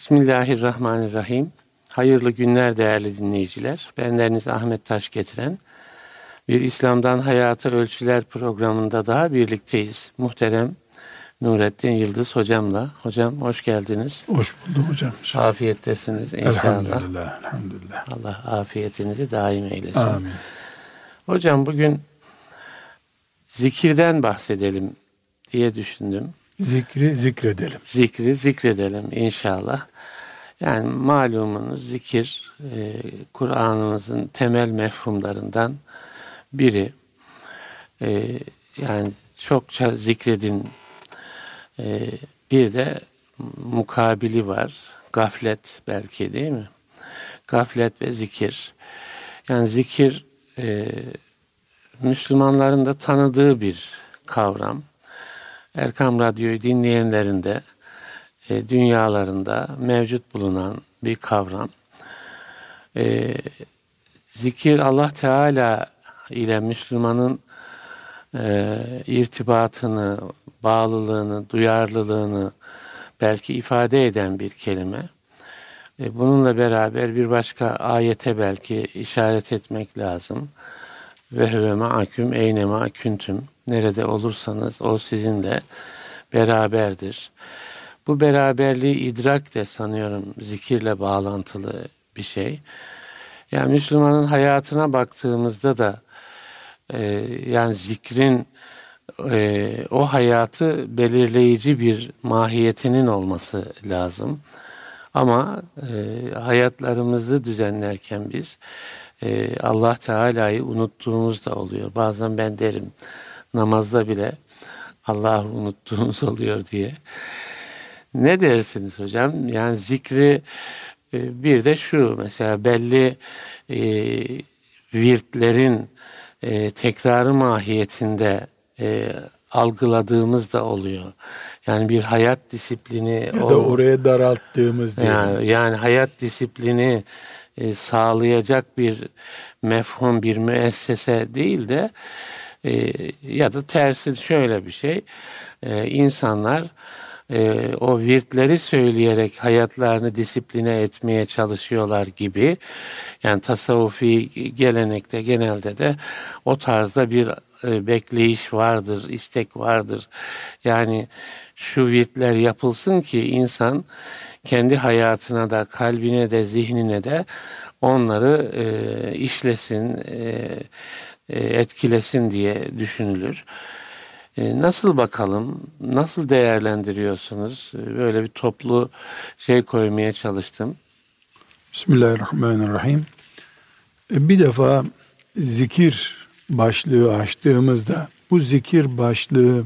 Bismillahirrahmanirrahim. Hayırlı günler değerli dinleyiciler. Benleriniz Ahmet Taş getiren bir İslam'dan Hayata Ölçüler programında daha birlikteyiz. Muhterem Nurettin Yıldız hocamla. Hocam hoş geldiniz. Hoş buldum hocam. Afiyettesiniz inşallah. Elhamdülillah. Elhamdülillah. Allah afiyetinizi daim eylesin. Amin. Hocam bugün zikirden bahsedelim diye düşündüm. Zikri zikredelim. Zikri zikredelim inşallah. Yani malumunuz zikir e, Kur'an'ımızın temel mefhumlarından biri. E, yani çokça zikredin. E, bir de mukabili var. Gaflet belki değil mi? Gaflet ve zikir. Yani zikir e, Müslümanların da tanıdığı bir kavram. Erkam Radyo'yu dinleyenlerin de e, dünyalarında mevcut bulunan bir kavram. E, zikir Allah Teala ile Müslümanın e, irtibatını, bağlılığını, duyarlılığını belki ifade eden bir kelime. E, bununla beraber bir başka ayete belki işaret etmek lazım. Ve huve ma'aküm eynema küntüm. Nerede olursanız o sizinle beraberdir. Bu beraberliği idrak de sanıyorum zikirle bağlantılı bir şey. Yani Müslümanın hayatına baktığımızda da e, yani zikrin e, o hayatı belirleyici bir mahiyetinin olması lazım. Ama e, hayatlarımızı düzenlerken biz e, Allah Teala'yı unuttuğumuz da oluyor. Bazen ben derim namazda bile Allah'ı unuttuğumuz oluyor diye. Ne dersiniz hocam? Yani zikri e, bir de şu mesela belli e, virtlerin e, tekrarı mahiyetinde e, algıladığımız da oluyor. Yani bir hayat disiplini ya da oraya daralttığımız diye. Yani, yani hayat disiplini e, sağlayacak bir mefhum bir müessese değil de e, ya da tersi şöyle bir şey. E, insanlar e, o virtleri söyleyerek hayatlarını disipline etmeye çalışıyorlar gibi. Yani tasavvufi gelenekte genelde de o tarzda bir e, bekleyiş vardır, istek vardır. Yani şu virtler yapılsın ki insan kendi hayatına da, kalbine de, zihnine de onları e, işlesin, e, e, etkilesin diye düşünülür. E, nasıl bakalım, nasıl değerlendiriyorsunuz? E, böyle bir toplu şey koymaya çalıştım. Bismillahirrahmanirrahim. Bir defa zikir başlığı açtığımızda bu zikir başlığı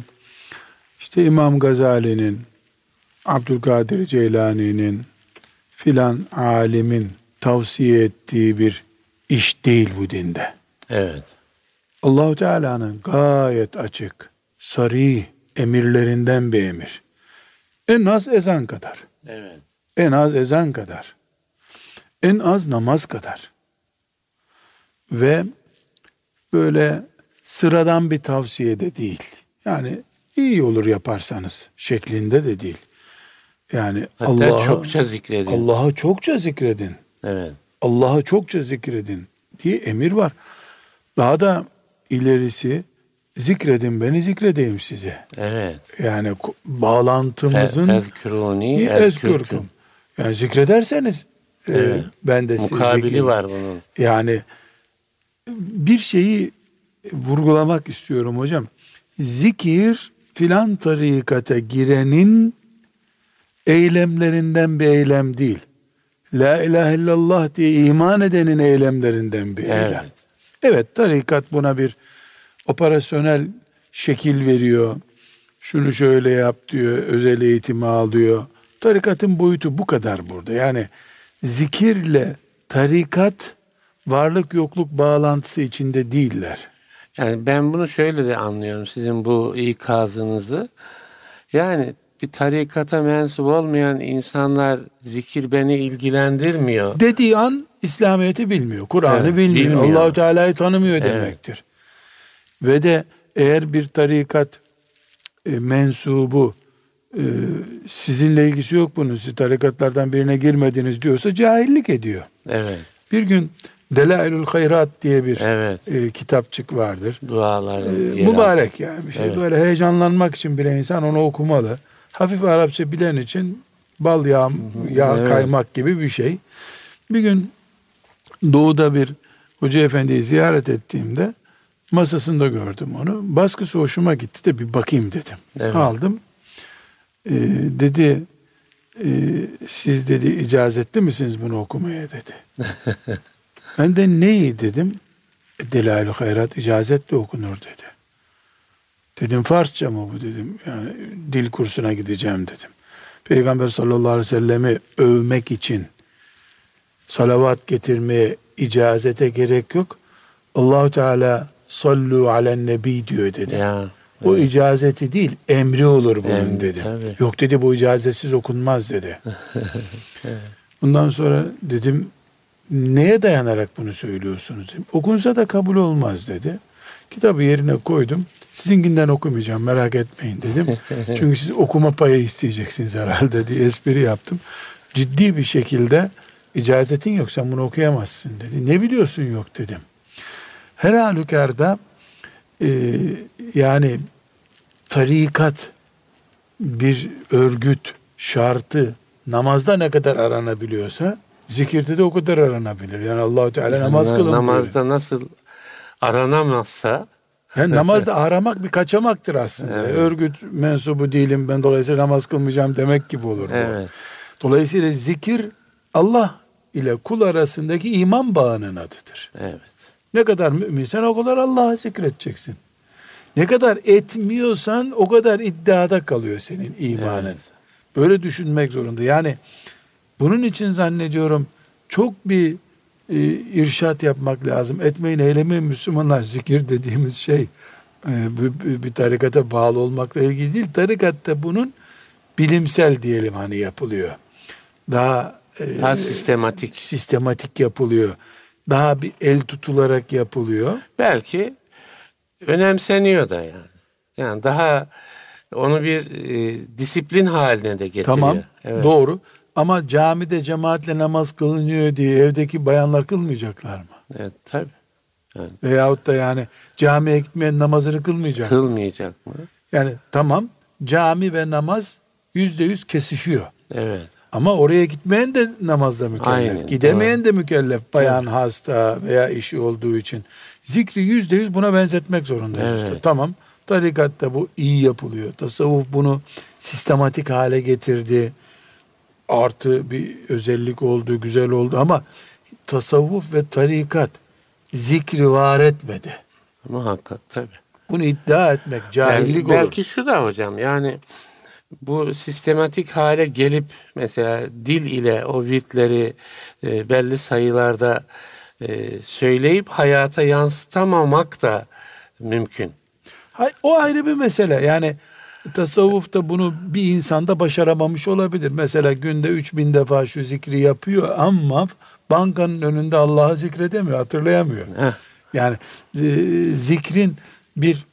işte İmam Gazali'nin, Abdülkadir Ceylani'nin filan alimin tavsiye ettiği bir iş değil bu dinde. Evet. Allahu Teala'nın gayet açık, sarih emirlerinden bir emir. En az ezan kadar. Evet. En az ezan kadar. En az namaz kadar. Ve böyle sıradan bir tavsiye de değil. Yani iyi olur yaparsanız şeklinde de değil. Yani Allah'a çokça zikredin. Allah'a çokça zikredin. Evet. Allah'a çokça zikredin diye emir var. Daha da ilerisi zikredin beni zikredeyim size. Evet. Yani bağlantımızın Fezküruni ezkürküm. Yani zikrederseniz e, evet. e, ben de sizi Mukabili var bunun. Yani bir şeyi vurgulamak istiyorum hocam. Zikir filan tarikata girenin eylemlerinden bir eylem değil. La ilahe illallah diye iman edenin eylemlerinden bir evet. eylem. Evet tarikat buna bir operasyonel şekil veriyor. Şunu şöyle yap diyor, özel eğitimi alıyor. Tarikatın boyutu bu kadar burada. Yani zikirle tarikat varlık yokluk bağlantısı içinde değiller. Yani ben bunu şöyle de anlıyorum sizin bu ikazınızı. Yani bir tarikata mensup olmayan insanlar zikir beni ilgilendirmiyor. Dediği an İslamiyet'i bilmiyor, Kur'an'ı evet, bilmiyor, bilmiyor. Allahu Teala'yı tanımıyor evet. demektir. Ve de eğer bir tarikat e, mensubu e, sizinle ilgisi yok bunun. Siz tarikatlardan birine girmediniz diyorsa cahillik ediyor. Evet. Bir gün Delailül Hayrat diye bir Evet. e, kitapçık vardır. Duaları. E, mübarek yani bir şey. Evet. Böyle heyecanlanmak için bile insan onu okumalı. Hafif Arapça bilen için bal yağ, yağ Evet. kaymak gibi bir şey. Bir gün doğuda bir hoca efendiyi ziyaret ettiğimde masasında gördüm onu. Baskısı hoşuma gitti de bir bakayım dedim. Evet. Aldım. Ee, dedi e, siz dedi icazetli misiniz bunu okumaya dedi. ben de neyi dedim. E, Delail-i Hayrat icazetle okunur dedi. Dedim Farsça mı bu dedim. Yani dil kursuna gideceğim dedim. Peygamber sallallahu aleyhi ve sellemi övmek için salavat getirmeye icazete gerek yok. Allahu Teala sallu alen nebi diyor dedi. Ya. O icazeti değil, emri olur bunun Emri, dedi. tabii. Yok dedi bu icazetsiz okunmaz dedi. Bundan sonra dedim neye dayanarak bunu söylüyorsunuz dedim. Okunsa da kabul olmaz dedi. Kitabı yerine koydum. Sizinkinden okumayacağım merak etmeyin dedim. Çünkü siz okuma payı isteyeceksiniz herhalde diye espri yaptım. Ciddi bir şekilde icazetin yok sen bunu okuyamazsın dedi. Ne biliyorsun yok dedim. Her halükarda e, yani tarikat bir örgüt şartı namazda ne kadar aranabiliyorsa zikirde de o kadar aranabilir. Yani Allahu Teala namaz Na- kılın Namazda nasıl aranamazsa Yani namazda aramak bir kaçamaktır aslında. Evet. Örgüt mensubu değilim ben dolayısıyla namaz kılmayacağım demek gibi olur bu. evet. Dolayısıyla zikir Allah ile kul arasındaki iman bağının adıdır. Evet. Ne kadar müminsen o kadar Allah'ı zikredeceksin. Ne kadar etmiyorsan o kadar iddiada kalıyor senin imanın. Evet. Böyle düşünmek zorunda. Yani bunun için zannediyorum çok bir e, irşat yapmak lazım. Etmeyin eylemeyin Müslümanlar zikir dediğimiz şey e, bir, bir- bir tarikata bağlı olmakla ilgili değil. Tarikatta bunun bilimsel diyelim hani yapılıyor. Daha e, Daha sistematik. sistematik yapılıyor. Daha bir el tutularak yapılıyor. Belki önemseniyor da yani. Yani daha onu bir e, disiplin haline de getiriyor. Tamam Evet. doğru. Ama camide cemaatle namaz kılınıyor diye evdeki bayanlar kılmayacaklar mı? Evet tabii. Yani Veyahut da yani camiye gitmeyen namazını kılmayacak. kılmayacak mı? Yani tamam cami ve namaz yüzde yüz kesişiyor. Evet. Ama oraya gitmeyen de namazda mükellef. Aynen, Gidemeyen de mükellef. Bayan hasta veya işi olduğu için. Zikri yüzde yüz buna benzetmek zorundayız. Evet. işte. Tamam. Tarikatta bu iyi yapılıyor. Tasavvuf bunu sistematik hale getirdi. Artı bir özellik oldu, güzel oldu ama tasavvuf ve tarikat zikri var etmedi. Muhakkak tabii. Bunu iddia etmek cahillik Bel- olur. belki şu da hocam yani bu sistematik hale gelip mesela dil ile o virtleri e, belli sayılarda e, söyleyip hayata yansıtamamak da mümkün. Hay- O ayrı bir mesele. Yani tasavvufta bunu bir insanda başaramamış olabilir. Mesela günde 3000 defa şu zikri yapıyor ama bankanın önünde Allah'ı zikredemiyor, hatırlayamıyor. Heh, Yani e, zikrin bir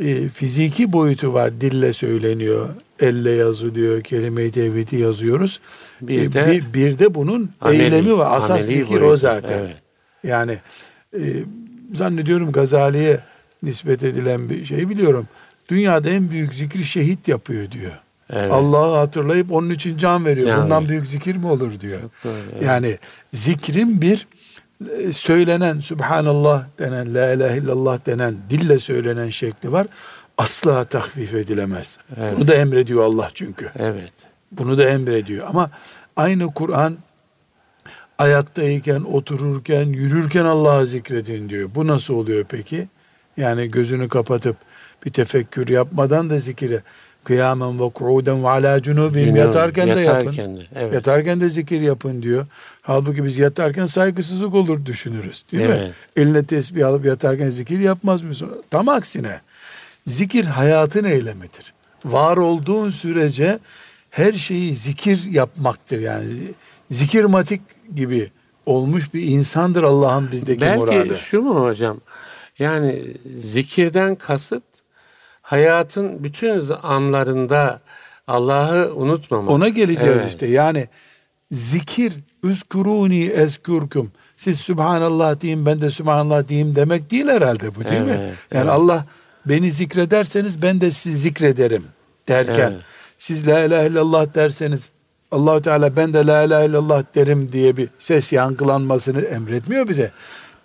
e, fiziki boyutu var. Dille söyleniyor, elle yazılıyor, kelime-i tevhidi yazıyoruz. Bir E, de bir, bir de bunun ameli- eylemi var. Asas zikir o zaten. evet. Yani e, zannediyorum Gazali'ye nispet edilen bir şey biliyorum. Dünyada en büyük zikri şehit yapıyor diyor. Evet. Allah'ı hatırlayıp onun için can veriyor. Can Bundan büyük zikir mi olur diyor. Doğru, evet. Yani zikrin bir e, söylenen Subhanallah denen, La ilahe illallah denen, dille söylenen şekli var. Asla tahfif edilemez. Evet. Bunu da emrediyor Allah çünkü. Evet. Bunu da emrediyor. Ama aynı Kur'an ayaktayken, otururken, yürürken Allah'ı zikredin diyor. Bu nasıl oluyor peki? Yani gözünü kapatıp bir tefekkür yapmadan da zikire kıyamen ve kuuden ve ala cunubihim Günah- yatarken de yapın. yatarken de, evet. Yatarken de zikir yapın diyor. Halbuki biz yatarken saygısızlık olur düşünürüz. Değil mi? Evet. Eline tesbih alıp yatarken zikir yapmaz mısın? Tam aksine. Zikir hayatın eylemidir. Var olduğun sürece her şeyi zikir yapmaktır. Yani zikirmatik gibi olmuş bir insandır Allah'ın bizdeki Belki muradı. şu mu hocam? Yani zikirden kasıt hayatın bütün anlarında Allah'ı unutmamak. Ona geleceğiz evet. işte. Yani zikir üzkuruni ezkurkum. Siz Subhanallah diyeyim ben de Subhanallah diyeyim demek değil herhalde bu değil evet, mi? Yani evet. Allah beni zikrederseniz ben de sizi zikrederim derken evet. siz la ilahe illallah derseniz Allahu Teala ben de la ilahe illallah derim diye bir ses yankılanmasını emretmiyor bize.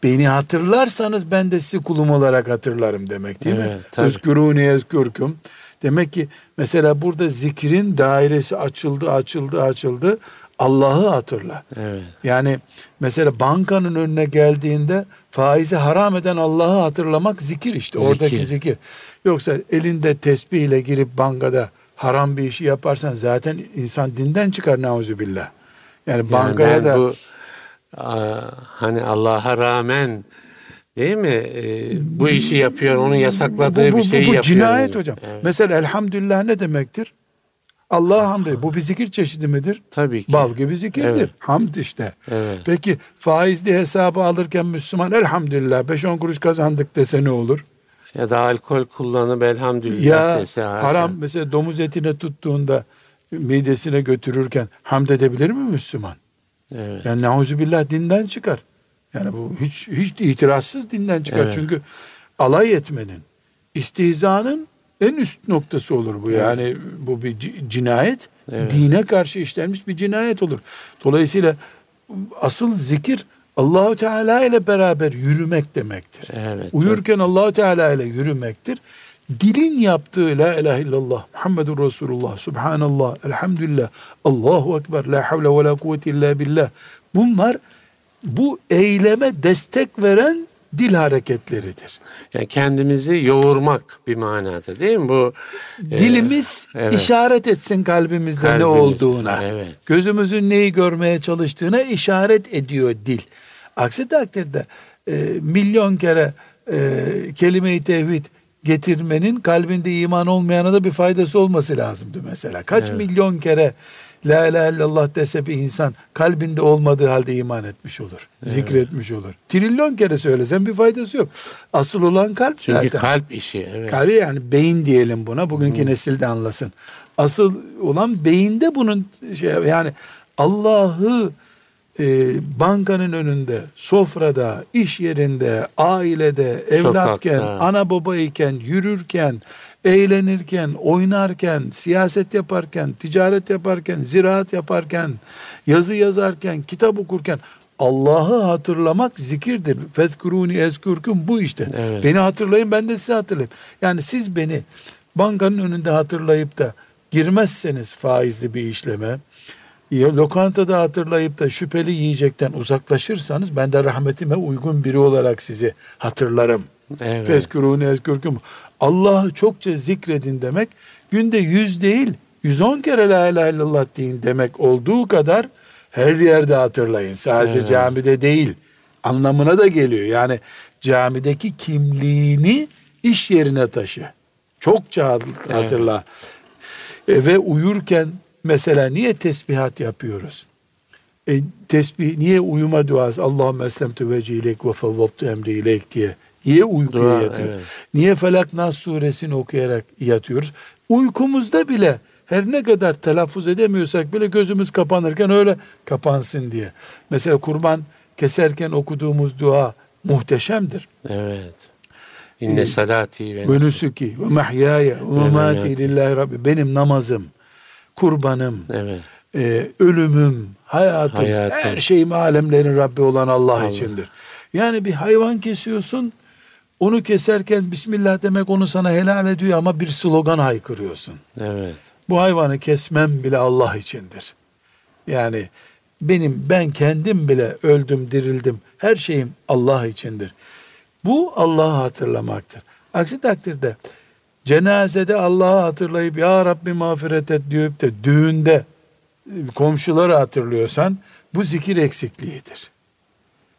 Beni hatırlarsanız ben de sizi kulum olarak hatırlarım demek değil evet, mi? Özkürûni ezkürküm. Demek ki mesela burada zikrin dairesi açıldı, açıldı, açıldı. Allah'ı hatırla. Evet. Yani mesela bankanın önüne geldiğinde faizi haram eden Allah'ı hatırlamak zikir işte. Zikir. Oradaki zikir. Yoksa elinde tesbihle girip bankada haram bir işi yaparsan zaten insan dinden çıkar billah. Yani bankaya yani da bu hani Allah'a rağmen değil mi? E, bu işi yapıyor, onun yasakladığı bu, bu, bir şeyi bu, bu yapıyor. Bu cinayet hocam. Evet. Mesela elhamdülillah ne demektir? Allah'a hamd Bu bir zikir çeşidi midir? Tabii ki. Bal gibi zikirdir. Evet. Hamd işte. Evet. Peki faizli hesabı alırken Müslüman elhamdülillah 5-10 kuruş kazandık dese ne olur? Ya da alkol kullanıp elhamdülillah ya, dese. Haram mesela domuz etine tuttuğunda midesine götürürken hamd edebilir mi Müslüman? Evet. Yani neuzubillah dinden çıkar. Yani bu hiç hiç itirazsız dinden çıkar. Evet. Çünkü alay etmenin, istihzanın en üst noktası olur bu. Evet. Yani bu bir cinayet. Evet. Dine karşı işlenmiş bir cinayet olur. Dolayısıyla asıl zikir Allahu Teala ile beraber yürümek demektir. Evet. Uyurken Allahu Teala ile yürümektir. Dilin yaptığı la ilahe illallah Muhammedur Resulullah Subhanallah Elhamdülillah Allahu Ekber La havle ve la kuvvete illa billah bunlar bu eyleme destek veren dil hareketleridir. Yani kendimizi yoğurmak bir manada değil mi bu? E, Dilimiz e, evet. işaret etsin kalbimizde Kalbimiz, ne olduğuna. Evet. Gözümüzün neyi görmeye çalıştığına işaret ediyor dil. Aksi takdirde e, milyon kere e, kelime-i tevhid getirmenin kalbinde iman olmayana da bir faydası olması lazımdı mesela. Kaç evet. milyon kere La ilahe illallah dese bir insan kalbinde olmadığı halde iman etmiş olur. Evet. Zikretmiş olur. Trilyon kere söylesen bir faydası yok. Asıl olan kalp Çünkü zaten. Çünkü kalp işi. Evet. Kalp yani beyin diyelim buna. Bugünkü hmm. nesil de anlasın. Asıl olan beyinde bunun şey yani Allah'ı e, bankanın önünde, sofrada, iş yerinde, ailede, evlatken, Sokakta. ana baba iken, yürürken, eğlenirken, oynarken, siyaset yaparken, ticaret yaparken, ziraat yaparken, yazı yazarken, kitap okurken Allah'ı hatırlamak zikirdir. Fezkuruni ezkurkum bu işte. Evet. Beni hatırlayın ben de sizi hatırlayayım. Yani siz beni bankanın önünde hatırlayıp da girmezseniz faizli bir işleme, lokantada hatırlayıp da şüpheli yiyecekten uzaklaşırsanız ben de rahmetime uygun biri olarak sizi hatırlarım. Evet. Fezkuruni ezkurkum. Allah'ı çokça zikredin demek günde yüz değil 110 kere la ilahe illallah deyin demek olduğu kadar her yerde hatırlayın. Sadece evet. camide değil anlamına da geliyor. Yani camideki kimliğini iş yerine taşı. Çokça hatırla. Evet. E, ve uyurken mesela niye tesbihat yapıyoruz? E, tesbih niye uyuma duası Allahümme eslemtu veci ilek ve fevvattu emri ilek diye Niye uykuya Dua, yatıyor? Evet. Niye Felak Nas suresini okuyarak yatıyoruz? Uykumuzda bile her ne kadar telaffuz edemiyorsak bile gözümüz kapanırken öyle kapansın diye. Mesela kurban keserken okuduğumuz dua muhteşemdir. Evet. İnne ee, salati ve nusuki ve mahyaya ve mamati lillahi rabbi. Benim namazım, kurbanım, evet. e, ölümüm, hayatım, hayatım, her şeyim alemlerin Rabbi olan Allah, Allah içindir. Yani bir hayvan kesiyorsun, onu keserken Bismillah demek onu sana helal ediyor ama bir slogan haykırıyorsun. Evet. Bu hayvanı kesmem bile Allah içindir. Yani benim ben kendim bile öldüm dirildim her şeyim Allah içindir. Bu Allah'ı hatırlamaktır. Aksi takdirde cenazede Allah'ı hatırlayıp ya Rabbi mağfiret et diyor de düğünde komşuları hatırlıyorsan bu zikir eksikliğidir.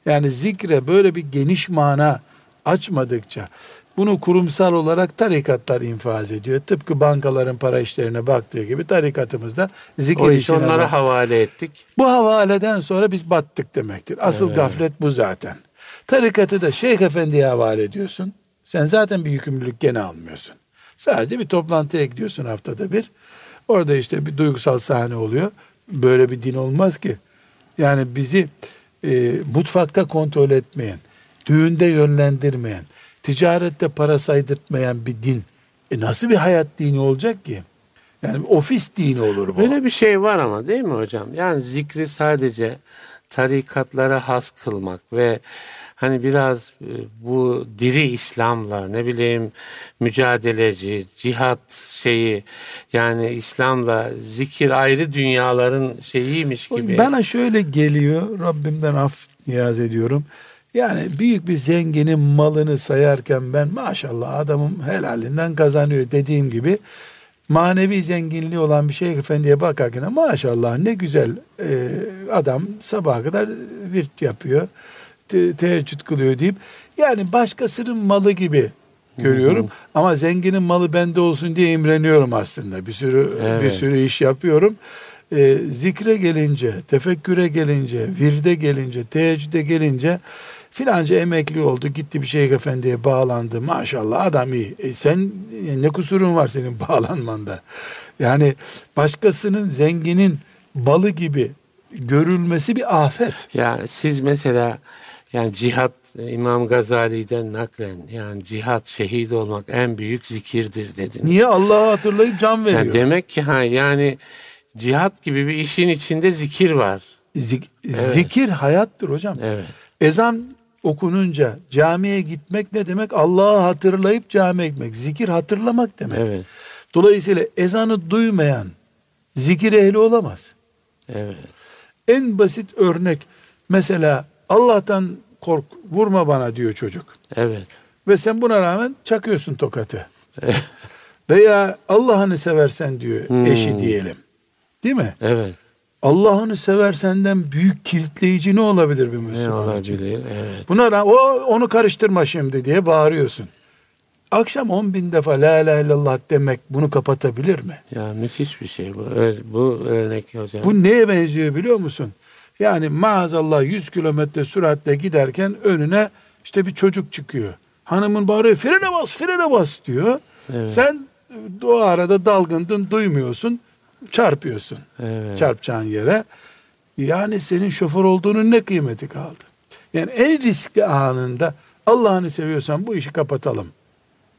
Yani zikre böyle bir geniş mana açmadıkça bunu kurumsal olarak tarikatlar infaz ediyor. Tıpkı bankaların para işlerine baktığı gibi tarikatımızda zikir o iş işine onlara bak. havale ettik. Bu havaleden sonra biz battık demektir. Asıl evet. gaflet bu zaten. Tarikatı da Şeyh Efendi'ye havale ediyorsun. Sen zaten bir yükümlülük gene almıyorsun. Sadece bir toplantıya gidiyorsun haftada bir. Orada işte bir duygusal sahne oluyor. Böyle bir din olmaz ki. Yani bizi e, mutfakta kontrol etmeyen, düğünde yönlendirmeyen, ticarette para saydırtmayan bir din. E nasıl bir hayat dini olacak ki? Yani ofis dini olur bu. Böyle bir şey var ama değil mi hocam? Yani zikri sadece tarikatlara has kılmak ve hani biraz e, bu diri İslam'la ne bileyim mücadeleci, cihat şeyi yani İslam'la zikir ayrı dünyaların şeyiymiş gibi. Bana şöyle geliyor Rabbimden af niyaz ediyorum. Yani büyük bir zenginin malını sayarken ben maşallah adamım helalinden kazanıyor dediğim gibi manevi zenginliği olan bir şeyh efendiye bakarken maşallah ne güzel e, adam sabaha kadar virt yapıyor te teheccüd kılıyor deyip yani başkasının malı gibi görüyorum. Ama zenginin malı bende olsun diye imreniyorum aslında. Bir sürü evet. bir sürü iş yapıyorum. Ee, zikre gelince, tefekküre gelince, virde gelince, teheccüde gelince filanca emekli oldu. Gitti bir şeyh efendiye bağlandı. Maşallah adam iyi. E sen e, ne kusurun var senin bağlanmanda? Yani başkasının zenginin balı gibi görülmesi bir afet. Ya siz mesela yani cihat İmam Gazali'den naklen yani cihat şehit olmak en büyük zikirdir dediniz. Niye Allah'ı hatırlayıp can veriyor? Yani demek ki ha yani cihat gibi bir işin içinde zikir var. Zik, evet. Zikir hayattır hocam. Evet. Ezan okununca camiye gitmek ne demek? Allah'ı hatırlayıp camiye gitmek. Zikir hatırlamak demek. Evet. Dolayısıyla ezanı duymayan zikir ehli olamaz. Evet. En basit örnek mesela Allah'tan kork, vurma bana diyor çocuk. Evet. Ve sen buna rağmen çakıyorsun tokatı. Veya Allah'ını seversen diyor hmm. eşi diyelim. Değil mi? Evet. Allah'ını seversenden büyük kilitleyici ne olabilir bir Müslüman? Ne olabilir? Evet. Buna o onu karıştırma şimdi diye bağırıyorsun. Akşam on bin defa la ilahe illallah demek bunu kapatabilir mi? Ya müthiş bir şey bu. Bu örnek hocam. Bu neye benziyor biliyor musun? Yani maazallah 100 kilometre süratle giderken önüne işte bir çocuk çıkıyor. Hanımın bağırıyor frene bas frene bas diyor. Evet. Sen o arada dalgındın duymuyorsun çarpıyorsun. Evet. Çarpacağın yere. Yani senin şoför olduğunun ne kıymeti kaldı? Yani en riskli anında Allah'ını seviyorsan bu işi kapatalım.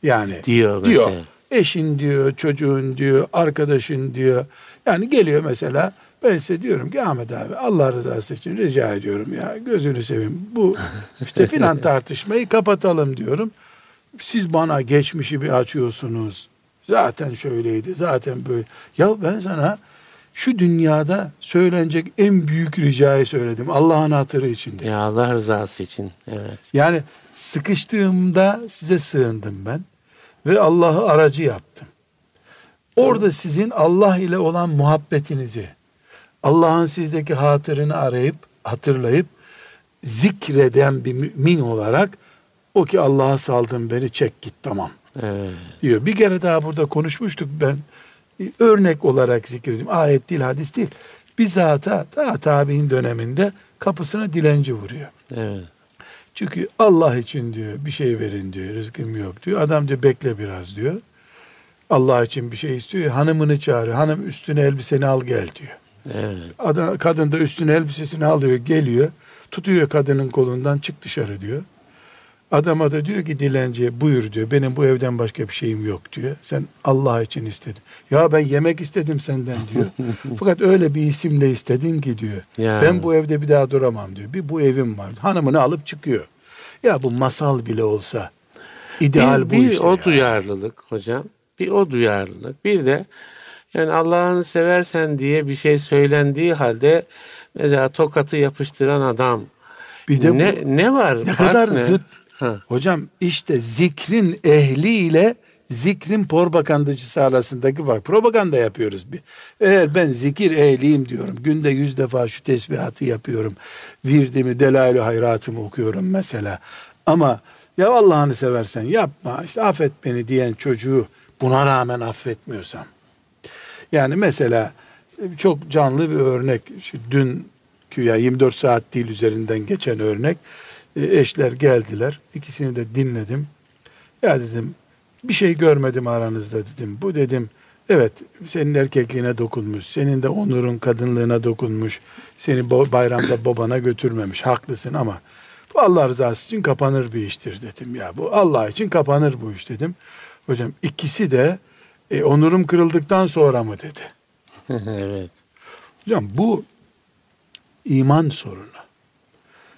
Yani diyor. Diyor. Mesela. Eşin diyor, çocuğun diyor, arkadaşın diyor. Yani geliyor mesela ben size diyorum ki Ahmet abi Allah rızası için rica ediyorum ya gözünü seveyim. Bu işte filan tartışmayı kapatalım diyorum. Siz bana geçmişi bir açıyorsunuz. Zaten şöyleydi zaten böyle. Ya ben sana şu dünyada söylenecek en büyük ricayı söyledim. Allah'ın hatırı için. Ya Allah rızası için. Evet. Yani sıkıştığımda size sığındım ben. Ve Allah'ı aracı yaptım. Orada sizin Allah ile olan muhabbetinizi, Allah'ın sizdeki hatırını arayıp hatırlayıp zikreden bir mümin olarak o ki Allah'a saldım beni çek git tamam evet. diyor. Bir kere daha burada konuşmuştuk ben örnek olarak zikrediyorum. Ayet değil hadis değil. Bir zata daha tabi'in döneminde kapısına dilenci vuruyor. Evet. Çünkü Allah için diyor bir şey verin diyor rızkım yok diyor. Adam diyor bekle biraz diyor. Allah için bir şey istiyor. Hanımını çağırıyor. Hanım üstüne elbiseni al gel diyor. Evet. Adam, kadın da üstüne elbisesini alıyor geliyor. Tutuyor kadının kolundan çık dışarı diyor. Adama da diyor ki dilenciye buyur diyor. Benim bu evden başka bir şeyim yok diyor. Sen Allah için istedin. Ya ben yemek istedim senden diyor. Fakat öyle bir isimle istedin ki diyor. Ya. Ben bu evde bir daha duramam diyor. Bir bu evim var. Hanımını alıp çıkıyor. Ya bu masal bile olsa ideal bir, bu bir işte. o ya. duyarlılık hocam. Bir o duyarlılık. Bir de yani Allah'ını seversen diye bir şey söylendiği halde mesela tokatı yapıştıran adam. Bir de ne, bu, ne var? ne kadar ne? zıt. Ha. Hocam işte zikrin ehliyle zikrin propagandacısı arasındaki var. Propaganda yapıyoruz. bir. Eğer ben zikir ehliyim diyorum. Günde yüz defa şu tesbihatı yapıyorum. Virdimi, delail hayratımı okuyorum mesela. Ama ya Allah'ını seversen yapma işte affet beni diyen çocuğu buna rağmen affetmiyorsam. Yani mesela çok canlı bir örnek. Şu dün ya 24 saat değil üzerinden geçen örnek. E, eşler geldiler. İkisini de dinledim. Ya dedim bir şey görmedim aranızda dedim. Bu dedim Evet senin erkekliğine dokunmuş. Senin de onurun kadınlığına dokunmuş. Seni bayramda babana götürmemiş. Haklısın ama bu Allah rızası için kapanır bir iştir dedim ya. Bu Allah için kapanır bu iş dedim. Hocam ikisi de e, onurum kırıldıktan sonra mı dedi. evet. Hocam bu iman sorunu.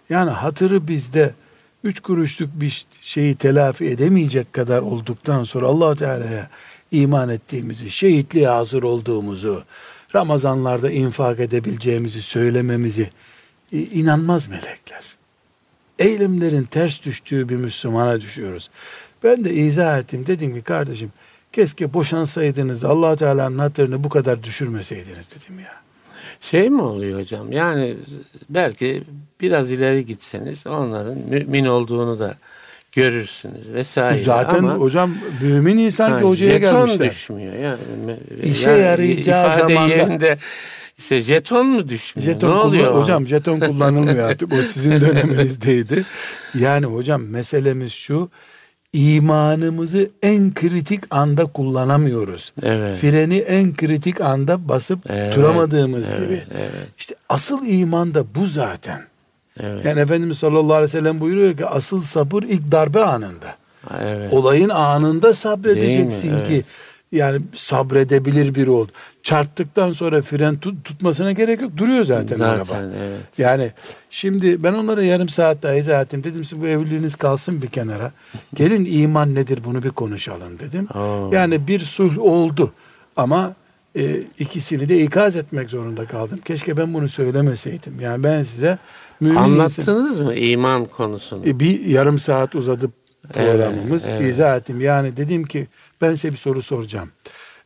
Yani hatırı bizde üç kuruşluk bir şeyi telafi edemeyecek kadar olduktan sonra allah Teala'ya iman ettiğimizi, şehitliğe hazır olduğumuzu, Ramazanlarda infak edebileceğimizi söylememizi inanmaz melekler. Eylemlerin ters düştüğü bir Müslümana düşüyoruz. Ben de izah ettim. Dedim ki kardeşim keşke boşansaydınız allah Teala'nın hatırını bu kadar düşürmeseydiniz dedim ya. Şey mi oluyor hocam? Yani belki biraz ileri gitseniz onların mümin olduğunu da görürsünüz vesaire. Zaten Ama, hocam mümin insan ki hocaya jeton gelmişler. düşmüyor yani. İşe yani yarayacağı zamanda- yerinde işte jeton mu düşmüyor? Jeton ne oluyor? kullan- hocam jeton kullanılmıyor artık o sizin döneminizdeydi. Yani hocam meselemiz şu imanımızı en kritik anda kullanamıyoruz. Evet. Freni en kritik anda basıp Evet, duramadığımız evet, gibi. evet. İşte asıl iman da bu zaten. Evet. Yani Efendimiz sallallahu aleyhi ve sellem buyuruyor ki asıl sabır ilk darbe anında. evet. Olayın anında sabredeceksin mi? ki yani sabredebilir biri ol. Çarptıktan sonra fren tut- tutmasına gerek yok. Duruyor zaten, araba. Zaten evet. Yani şimdi ben onlara yarım saat daha izah ettim. Dedim siz bu evliliğiniz kalsın bir kenara. Gelin iman nedir bunu bir konuşalım dedim. Oo. Yani bir sulh oldu ama e, ikisini de ikaz etmek zorunda kaldım. Keşke ben bunu söylemeseydim. Yani ben size mümin insan- Anlattınız mı iman konusunu? e, bir yarım saat uzadı programımız. Evet, evet. İzah ettim. Yani dedim ki ben size bir soru soracağım.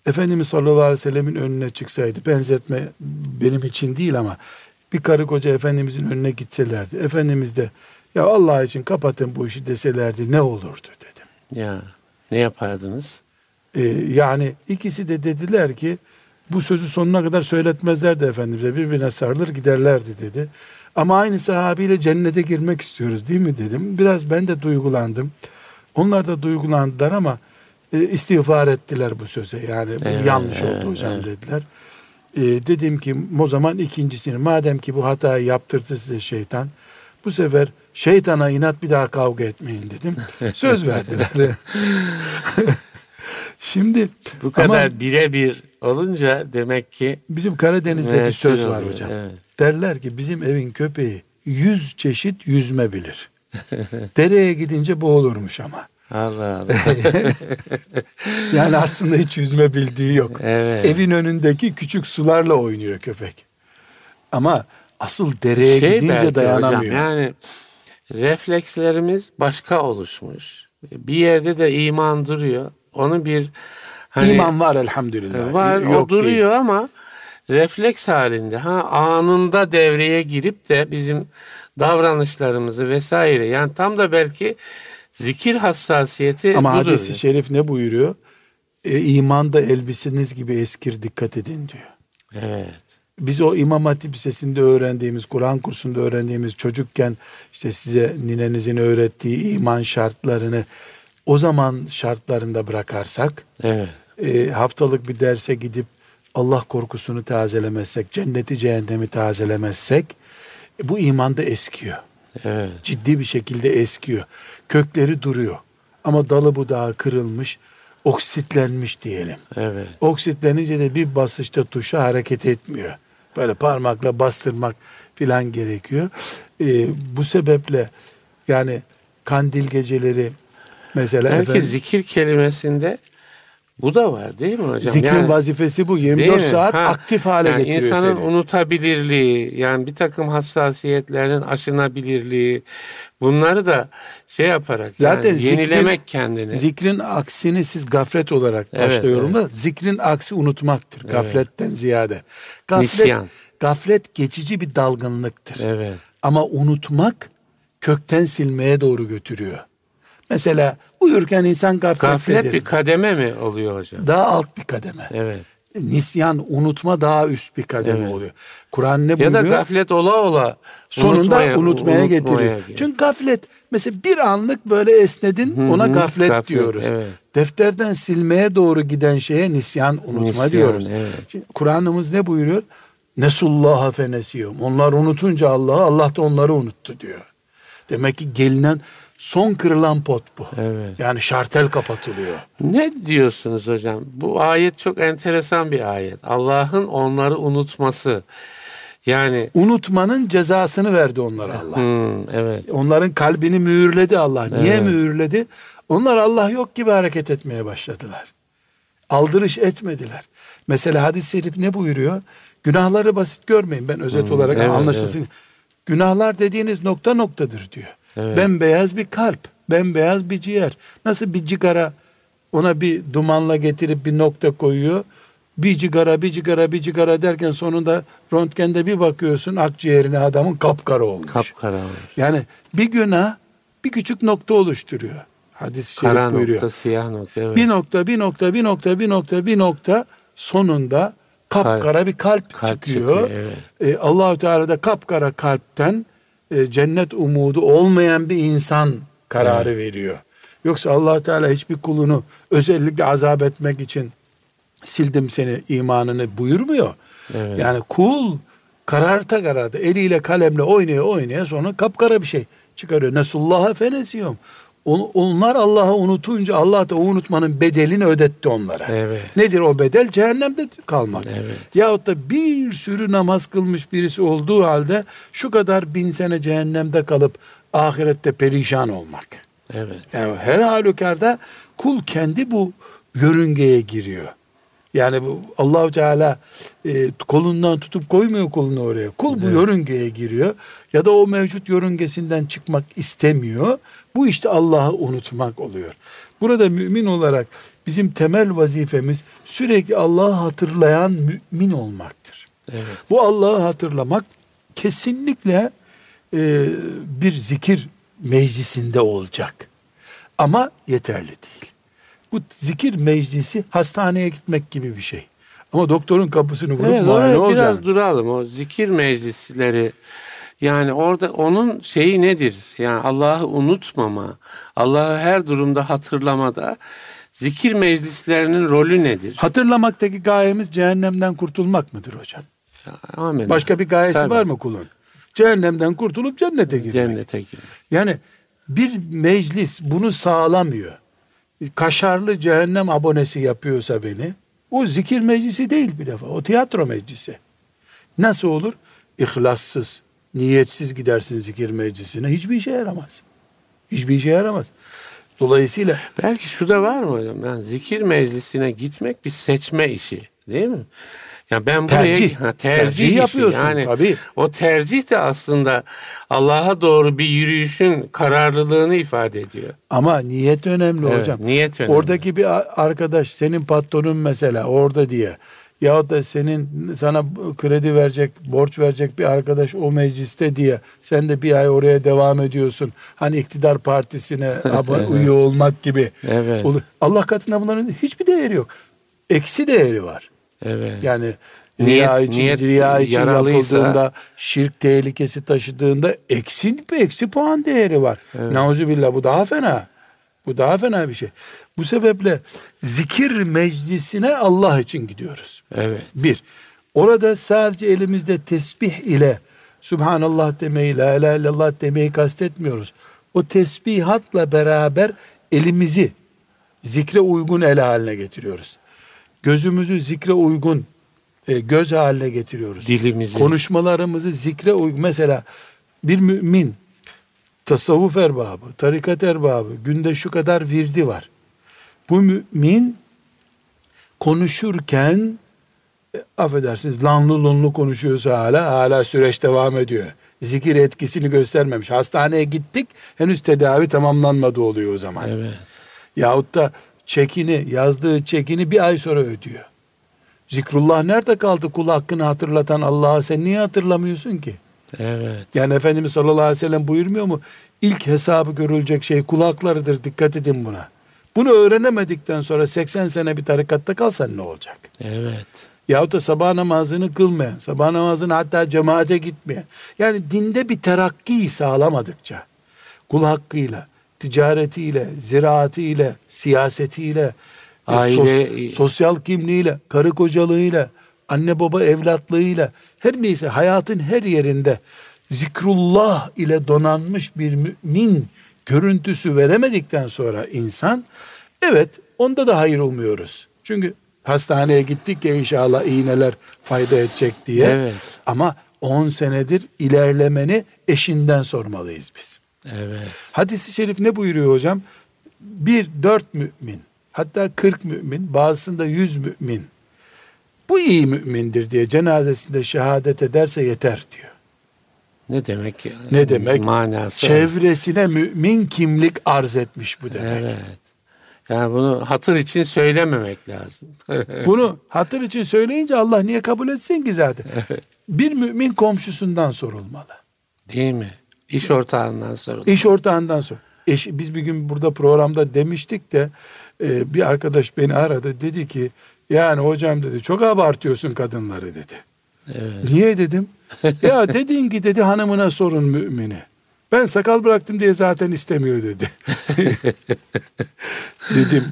Efendimiz sallallahu aleyhi ve sellemin önüne çıksaydı benzetme benim için değil ama bir karı koca Efendimizin önüne gitselerdi. Efendimiz de ya Allah için kapatın bu işi deselerdi ne olurdu dedim. Ya ne yapardınız? Ee, yani ikisi de dediler ki bu sözü sonuna kadar söyletmezlerdi Efendimiz'e birbirine sarılır giderlerdi dedi. Ama aynı sahabiyle cennete girmek istiyoruz değil mi dedim. Biraz ben de duygulandım. Onlar da duygulandılar ama e, istiğfar ettiler bu söze. Yani bu Evet, yanlış evet, oldu hocam evet. dediler. E, dedim ki o zaman ikincisini madem ki bu hatayı yaptırdı size şeytan bu sefer şeytana inat bir daha kavga etmeyin dedim. Söz verdiler. Şimdi Bu kadar birebir olunca demek ki bizim Karadeniz'de bir Mesul söz var oluyor, hocam. evet. Derler ki bizim evin köpeği yüz çeşit yüzme bilir. Dereye gidince boğulurmuş ama. Allah Allah. Yani aslında hiç yüzme bildiği yok. Evet. Evin önündeki küçük sularla oynuyor köpek. Ama asıl dereye şey gidince dayanamıyor. hocam yani reflekslerimiz başka oluşmuş. Bir yerde de iman duruyor. Onu bir hani İman var elhamdülillah. var Yok o duruyor değil. ama refleks halinde ha anında devreye girip de bizim davranışlarımızı vesaire yani tam da belki zikir hassasiyeti Ama budur. hadisi şerif ne buyuruyor? E, iman da elbiseniz gibi eskir dikkat edin diyor. Evet. Biz o İmam Hatip Lisesi'nde öğrendiğimiz, Kur'an kursunda öğrendiğimiz çocukken işte size ninenizin öğrettiği iman şartlarını o zaman şartlarında bırakarsak, Evet. e, haftalık bir derse gidip Allah korkusunu tazelemezsek, cenneti cehennemi tazelemezsek e, bu imanda eskiyor. Evet. Ciddi bir şekilde eskiyor. Kökleri duruyor. Ama dalı budağı kırılmış, oksitlenmiş diyelim. Evet. Oksitlenince de bir basışta tuşa hareket etmiyor. Böyle parmakla bastırmak filan gerekiyor. Ee, bu sebeple yani kandil geceleri mesela Belki efendim, zikir kelimesinde bu da var değil mi hocam? zikrin Yani- vazifesi bu. Değil 24 mi? saat Ha, aktif hale yani getiriyor insanın seni. unutabilirliği, yani bir takım hassasiyetlerin aşınabilirliği, bunları da şey yaparak Zaten yani zikrin- yenilemek kendini. Zikrin aksini siz gaflet olarak Evet, başta yorumla. Zikrin aksi unutmaktır. Gafletten ziyade. Gaflet, Nisyan. gaflet geçici bir dalgınlıktır. evet. Ama unutmak kökten silmeye doğru götürüyor. Mesela uyurken insan Gaflet gaflettedir. bir kademe mi oluyor hocam? Daha alt bir kademe. Evet. nisyan, unutma daha üst bir kademe Evet. oluyor. Kur'an ne Ya buyuruyor? da gaflet ola ola Sonunda unutmaya, unutmaya getiriyor. getiriyor. Çünkü gaflet mesela bir anlık böyle esnedin ona hı, gaflet, gaflet, diyoruz. evet. Defterden silmeye doğru giden şeye nisyan, unutma Nisyan, diyoruz. evet. Kur'an'ımız ne buyuruyor? Nesullaha fenesiyum. Onlar unutunca Allah'ı Allah da onları unuttu diyor. Demek ki gelinen son kırılan pot bu. Evet. Yani şartel kapatılıyor. Ne diyorsunuz hocam? Bu ayet çok enteresan bir ayet. Allah'ın onları unutması. Yani Unutmanın cezasını verdi onlara Allah. hmm, evet. Onların kalbini mühürledi Allah. Niye Evet. mühürledi? Onlar Allah yok gibi hareket etmeye başladılar. Aldırış etmediler. Mesela hadis-i şerif ne buyuruyor? Günahları basit görmeyin. Ben özet olarak evet, anlaşılsın. Günahlar dediğiniz nokta noktadır diyor. Evet. Bembeyaz bir kalp, bembeyaz bir ciğer. Nasıl bir cigara ona bir dumanla getirip bir nokta koyuyor. Bir cigara, bir cigara, bir cigara derken sonunda röntgende bir bakıyorsun akciğerine adamın kapkara olmuş. Kapkara olur. Yani bir günah bir küçük nokta oluşturuyor. Hadis-i şerif Kara buyuruyor. nokta, siyah nokta. Evet. Bir nokta, bir nokta, bir nokta, bir nokta, bir nokta sonunda kapkara bir kalp, Kalp çıkıyor. çıkıyor, evet. Ee, Allahu Teala da kapkara kalpten e, cennet umudu olmayan bir insan kararı veriyor. Yoksa Allah Teala hiçbir kulunu özellikle azap etmek için sildim seni imanını buyurmuyor. Evet. Yani kul kararta kararta eliyle kalemle oynaya oynaya sonra kapkara bir şey çıkarıyor. Nesullaha fenesiyum. On- Onlar Allah'ı unutunca Allah da o unutmanın bedelini ödetti onlara. Evet. Nedir o bedel? Cehennemde kalmak. Evet. Yahut da bir sürü namaz kılmış birisi olduğu halde şu kadar bin sene cehennemde kalıp ahirette perişan olmak. Evet. Yani her halükarda kul kendi bu yörüngeye giriyor. Yani bu Allahu Teala e, kolundan tutup koymuyor kolunu oraya. Kul bu yörüngeye giriyor ya da o mevcut yörüngesinden çıkmak istemiyor. Bu işte Allah'ı unutmak oluyor. Burada mümin olarak bizim temel vazifemiz sürekli Allah'ı hatırlayan mümin olmaktır. Evet. Bu Allah'ı hatırlamak kesinlikle e, bir zikir meclisinde olacak. Ama yeterli değil. Bu zikir meclisi hastaneye gitmek gibi bir şey. Ama doktorun kapısını vurup Evet, muayene oraya biraz olacaksın. duralım. O zikir meclisleri yani orada onun şeyi nedir? Yani Allah'ı unutmama, Allah'ı her durumda hatırlamada zikir meclislerinin rolü nedir? Hatırlamaktaki gayemiz cehennemden kurtulmak mıdır hocam? Amin. Başka bir gayesi Tabii. var mı kulun? Cehennemden kurtulup cennete girmek. Cennete girmek. Yani bir meclis bunu sağlamıyor. Kaşarlı cehennem abonesi yapıyorsa beni, o zikir meclisi değil bir defa. O tiyatro meclisi. Nasıl olur? İhlassız, niyetsiz gidersin zikir meclisine. Hiçbir işe yaramaz. Hiçbir işe yaramaz. Dolayısıyla Belki şu da var mı hocam? Yani zikir meclisine gitmek bir seçme işi değil mi? Ya ben buraya Tercih. Ha, Tercih tercih, işi. yapıyorsun, Yani tabii. o tercih de aslında Allah'a doğru bir yürüyüşün kararlılığını ifade ediyor. ama niyet önemli Evet, hocam. niyet önemli. Oradaki bir arkadaş senin patronun mesela orada diye yahut da senin sana kredi verecek, borç verecek bir arkadaş o mecliste diye sen de bir ay oraya devam ediyorsun. Hani iktidar partisine abo- üye olmak gibi. Evet. Allah katında bunların hiçbir değeri yok. Eksi değeri var. Evet. Yani Niyet- riya için, niyet riya için yaralıysa- yapıldığında, şirk tehlikesi taşıdığında eksi bir eksi puan değeri var. Nauzubillah bu daha fena. Bu daha fena bir şey. Bu sebeple zikir meclisine Allah için gidiyoruz. Evet. Bir, orada sadece elimizde tesbih ile Subhanallah demeyi, La ilahe illallah demeyi kastetmiyoruz. O tesbihatla beraber elimizi zikre uygun ele haline getiriyoruz. Gözümüzü zikre uygun e, göz haline getiriyoruz. Dilimizi. Konuşmalarımızı zikre uygun. Mesela bir mümin tasavvuf erbabı, tarikat erbabı günde şu kadar virdi var. Bu mümin konuşurken e, affedersiniz lanlı lunlu konuşuyorsa hala hala süreç devam ediyor. Zikir etkisini göstermemiş. Hastaneye gittik henüz tedavi tamamlanmadı oluyor o zaman. Evet. Yahut da çekini yazdığı çekini bir ay sonra ödüyor. Zikrullah nerede kaldı kul hakkını hatırlatan Allah'a sen niye hatırlamıyorsun ki? Evet. Yani Efendimiz sallallahu aleyhi ve sellem buyurmuyor mu? İlk hesabı görülecek şey kulaklarıdır dikkat edin buna. Bunu öğrenemedikten sonra 80 sene bir tarikatta kalsan ne olacak? Evet. Yahut da sabah namazını kılmayan, sabah namazını hatta cemaate gitmeyen. Yani dinde bir terakki sağlamadıkça, kul hakkıyla, ticaretiyle, ziraatiyle, siyasetiyle, Aile- sos- sosyal kimliğiyle, karı kocalığıyla, anne baba evlatlığıyla, her neyse hayatın her yerinde zikrullah ile donanmış bir mümin görüntüsü veremedikten sonra insan, evet onda da hayır umuyoruz. Çünkü hastaneye gittik ya inşallah iğneler fayda edecek diye. Evet. Ama 10 senedir ilerlemeni eşinden sormalıyız biz. Evet. Hadis-i şerif ne buyuruyor hocam? Bir dört mümin, hatta kırk mümin, bazısında yüz mümin. Bu iyi mümindir diye cenazesinde şehadet ederse yeter diyor. Ne demek yani? Ne demek? Manası. Çevresine mümin kimlik arz etmiş bu demek. Evet. Yani bunu hatır için söylememek lazım. Bunu hatır için söyleyince Allah niye kabul etsin ki zaten? Bir mümin komşusundan sorulmalı. Değil mi? İş ortağından sonra. İş ortağından sor. Eş, biz bir gün burada programda demiştik de e, bir arkadaş beni aradı dedi ki yani hocam dedi çok abartıyorsun kadınları dedi. Evet. Niye dedim? ya dedin ki dedi hanımına sorun mümini. Ben sakal bıraktım diye zaten istemiyor dedi. dedim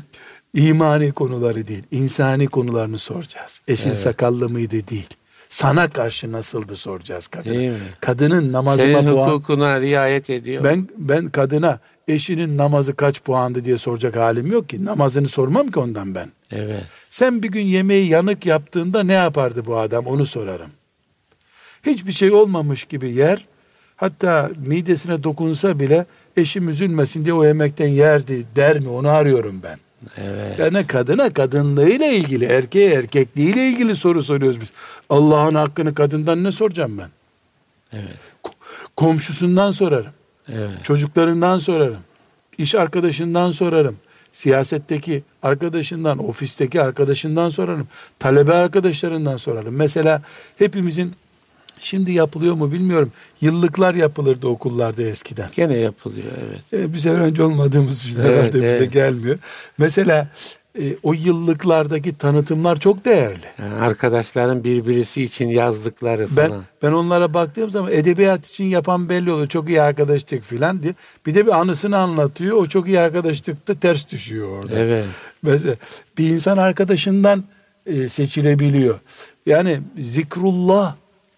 imani konuları değil, insani konularını soracağız. Eşin sakallı mıydı değil. Sana karşı nasıldı soracağız kadına. Kadının namazıma Senin puan... hukukuna riayet ediyor. Ben ben kadına eşinin namazı kaç puandı diye soracak halim yok ki. Namazını sormam ki ondan ben. Evet. Sen bir gün yemeği yanık yaptığında ne yapardı bu adam onu sorarım. Hiçbir şey olmamış gibi yer. Hatta midesine dokunsa bile eşim üzülmesin diye o yemekten yerdi der mi onu arıyorum ben. Evet. Yani kadına kadınlığıyla ilgili, erkeğe erkekliğiyle ilgili soru soruyoruz biz. Allah'ın hakkını kadından ne soracağım ben? Evet. Ko- Komşusundan sorarım. Evet. Çocuklarından sorarım. İş arkadaşından sorarım. Siyasetteki arkadaşından, ofisteki arkadaşından sorarım. Talebe arkadaşlarından sorarım. Mesela hepimizin şimdi yapılıyor mu bilmiyorum. Yıllıklar yapılırdı okullarda eskiden. Gene yapılıyor evet. E, biz öğrenci olmadığımız için Evet, herhalde bize evet. gelmiyor. Mesela e, o yıllıklardaki tanıtımlar çok değerli. Yani arkadaşların birbirisi için yazdıkları Ben falan. ben onlara baktığım zaman edebiyat için yapan belli oluyor. Çok iyi arkadaşlık filan diye. Bir de bir anısını anlatıyor. O çok iyi arkadaşlıkta ters düşüyor orada. Evet. Mesela bir insan arkadaşından e, seçilebiliyor. Yani zikrullah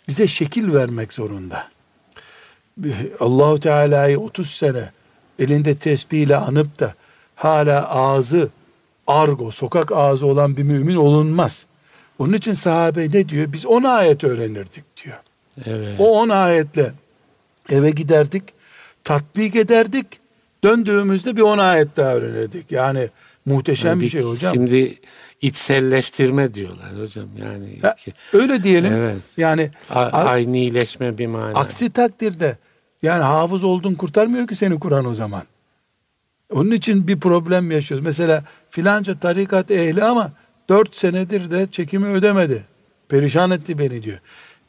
bize şekil vermek zorunda. Allahu Teala'yı 30 sene elinde tesbihle anıp da hala ağzı argo, sokak ağzı olan bir mümin olunmaz. Onun için sahabe ne diyor? Biz 10 ayet öğrenirdik diyor. Evet. O 10 ayetle eve giderdik, tatbik ederdik. Döndüğümüzde bir 10 ayet daha öğrenirdik. Yani muhteşem Yani bir şey hocam. Şimdi içselleştirme diyorlar hocam. Yani Ha, ki- öyle diyelim. Evet. Yani a- a- aynileşme bir mana. aksi takdirde yani hafız oldun kurtarmıyor ki seni Kur'an o zaman. Onun için bir problem yaşıyoruz. Mesela filanca tarikat ehli ama dört senedir de çekimi ödemedi. Perişan etti beni diyor.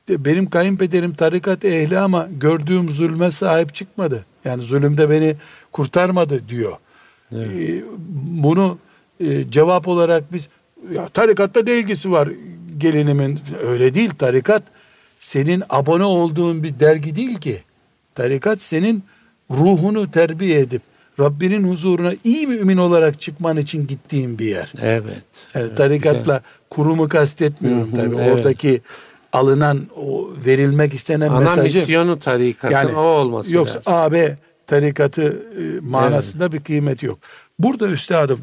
Benim kayınpederim tarikat ehli ama gördüğüm zulme sahip çıkmadı. Yani zulümde beni kurtarmadı diyor. Ee, bunu e, cevap olarak biz ya tarikatta ne ilgisi var gelinimin öyle değil tarikat senin abone olduğun bir dergi değil ki tarikat senin ruhunu terbiye edip Rabbinin huzuruna iyi mümin olarak çıkman için gittiğin bir yer. Evet. Yani Evet, tarikatla kurumu kastetmiyorum tabii. evet. Oradaki alınan o verilmek istenen Ana mesajı misyonu tarikatın o olması yoksa lazım. AB tarikatı e, manasında bir kıymeti yok. Burada üstadım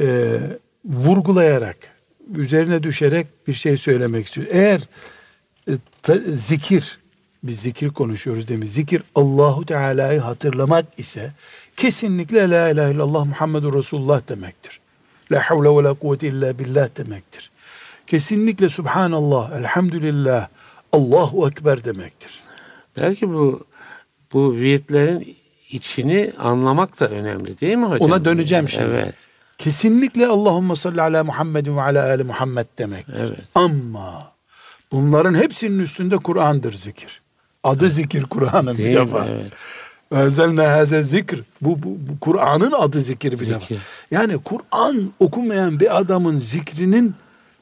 e, vurgulayarak üzerine düşerek bir şey söylemek istiyor. Eğer e, ta- zikir biz zikir konuşuyoruz demiş. Zikir Allahu Teala'yı hatırlamak ise kesinlikle la ilahe illallah Muhammedur Resulullah demektir. La havle ve la kuvvete illa billah demektir. Kesinlikle Subhanallah, Elhamdülillah, Allahu Ekber demektir. Belki bu bu virtlerin içini anlamak da önemli değil mi hocam? Ona döneceğim şimdi. Evet. Kesinlikle Allahümme salli ala Muhammedin ve ala ali Muhammed demektir. Evet. Ama bunların hepsinin üstünde Kur'an'dır zikir. Adı zikir Kur'an'ın bir defa. Evet. Enzelne haze zikr. Bu, bu, bu Kur'an'ın adı zikir bir defa. Zikir. Yani Kur'an okumayan bir adamın zikrinin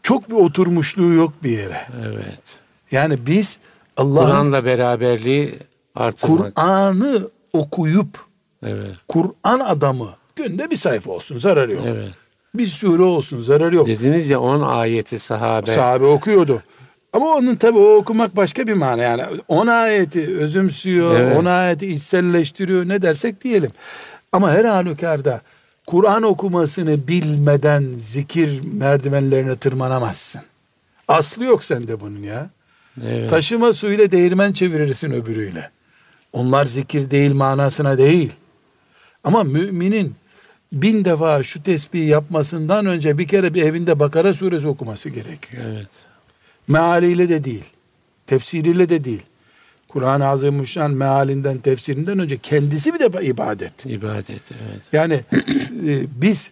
çok bir oturmuşluğu yok bir yere. Evet. Yani biz Allah'ın Kur'an'la beraberliği artırmak. Kur'an'ı okuyup Evet. Kur'an adamı günde bir sayfa olsun zararı yok. Evet. Bir sure olsun zararı yok. Dediniz ya 10 ayeti sahabe. Sahabe okuyordu. Ama onun tabi o okumak başka bir mana yani. On ayeti özümsüyor, Evet. on ayeti içselleştiriyor ne dersek diyelim. Ama her halükarda Kur'an okumasını bilmeden zikir merdivenlerine tırmanamazsın. Aslı yok sende bunun ya. evet. Taşıma suyuyla değirmen çevirirsin öbürüyle. Onlar zikir değil manasına değil. Ama müminin bin defa şu tesbihi yapmasından önce bir kere bir evinde Bakara suresi okuması gerekiyor. Evet. Mealiyle de değil. Tefsiriyle de değil. Kur'an-ı Azimuşşan mealinden, tefsirinden önce kendisi bir de ibadet. İbadet. Evet. Yani e, biz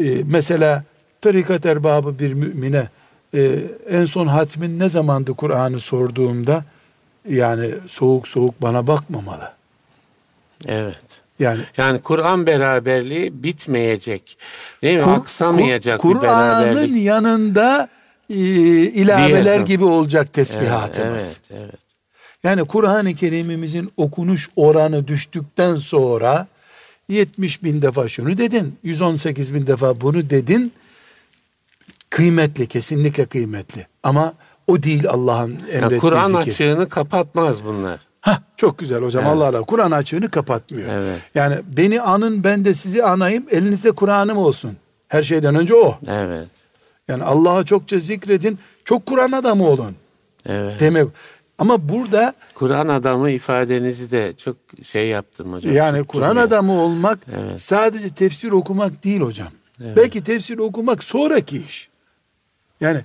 e, mesela tarikat erbabı bir mümine e, en son hatmin ne zamandı Kur'an'ı sorduğumda yani soğuk soğuk bana bakmamalı. Evet. Yani Yani Kur'an beraberliği bitmeyecek. Değil mi? Kur- Aksamayacak Kur- Kur'an'ın yanında ilaveler Diğer- gibi olacak tesbihatımız. evet, evet. Yani Kur'an-ı Kerim'imizin okunuş oranı düştükten sonra 70 bin defa şunu dedin, 118 bin defa bunu dedin. Kıymetli, kesinlikle kıymetli. Ama o değil Allah'ın emrettiği Kur'an açığını kapatmaz bunlar. Hah, çok güzel hocam Evet. Allah Allah. Kur'an açığını kapatmıyor. Evet. Yani beni anın ben de sizi anayım elinizde Kur'an'ım olsun. Her şeyden önce o. Evet. Yani Allah'a çokça zikredin. Çok Kur'an adamı olun. Evet. Demek. Ama burada Kur'an adamı ifadenizi de çok şey yaptım hocam. yani Kur'an adamı olmak Evet. sadece tefsir okumak değil hocam. Evet. Belki tefsir okumak sonraki iş. Yani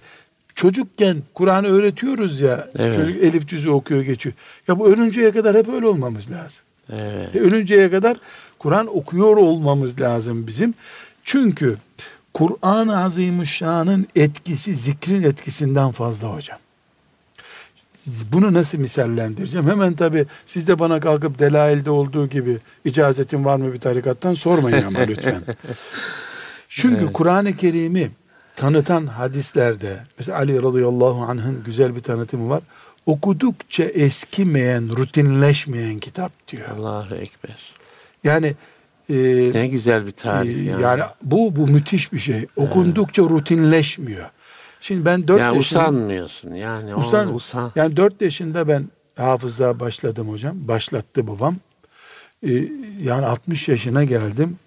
çocukken Kur'an'ı öğretiyoruz ya. Evet. Çocuk elif cüzü okuyor geçiyor. Ya bu ölünceye kadar hep öyle olmamız lazım. Evet. E, Ölünceye kadar Kur'an okuyor olmamız lazım bizim. Çünkü Kur'an-ı Azimüşşan'ın etkisi zikrin etkisinden fazla hocam. Bunu nasıl misallendireceğim? Hemen tabi siz de bana kalkıp delailde olduğu gibi icazetin var mı bir tarikattan sormayın ama lütfen. Çünkü Kur'an-ı Kerim'i tanıtan hadislerde mesela Ali radıyallahu anh'ın güzel bir tanıtımı var. Okudukça eskimeyen, rutinleşmeyen kitap diyor. Allahu Ekber. Yani e, Ne güzel bir tarif ee, ya. yani bu bu müthiş bir şey. Okundukça rutinleşmiyor. Şimdi ben 4 yani yaşında usanmıyorsun yani. usan, usan. yani 4 yaşında ben hafızlığa başladım hocam. Başlattı babam. Ee, yani 60 yaşına geldim.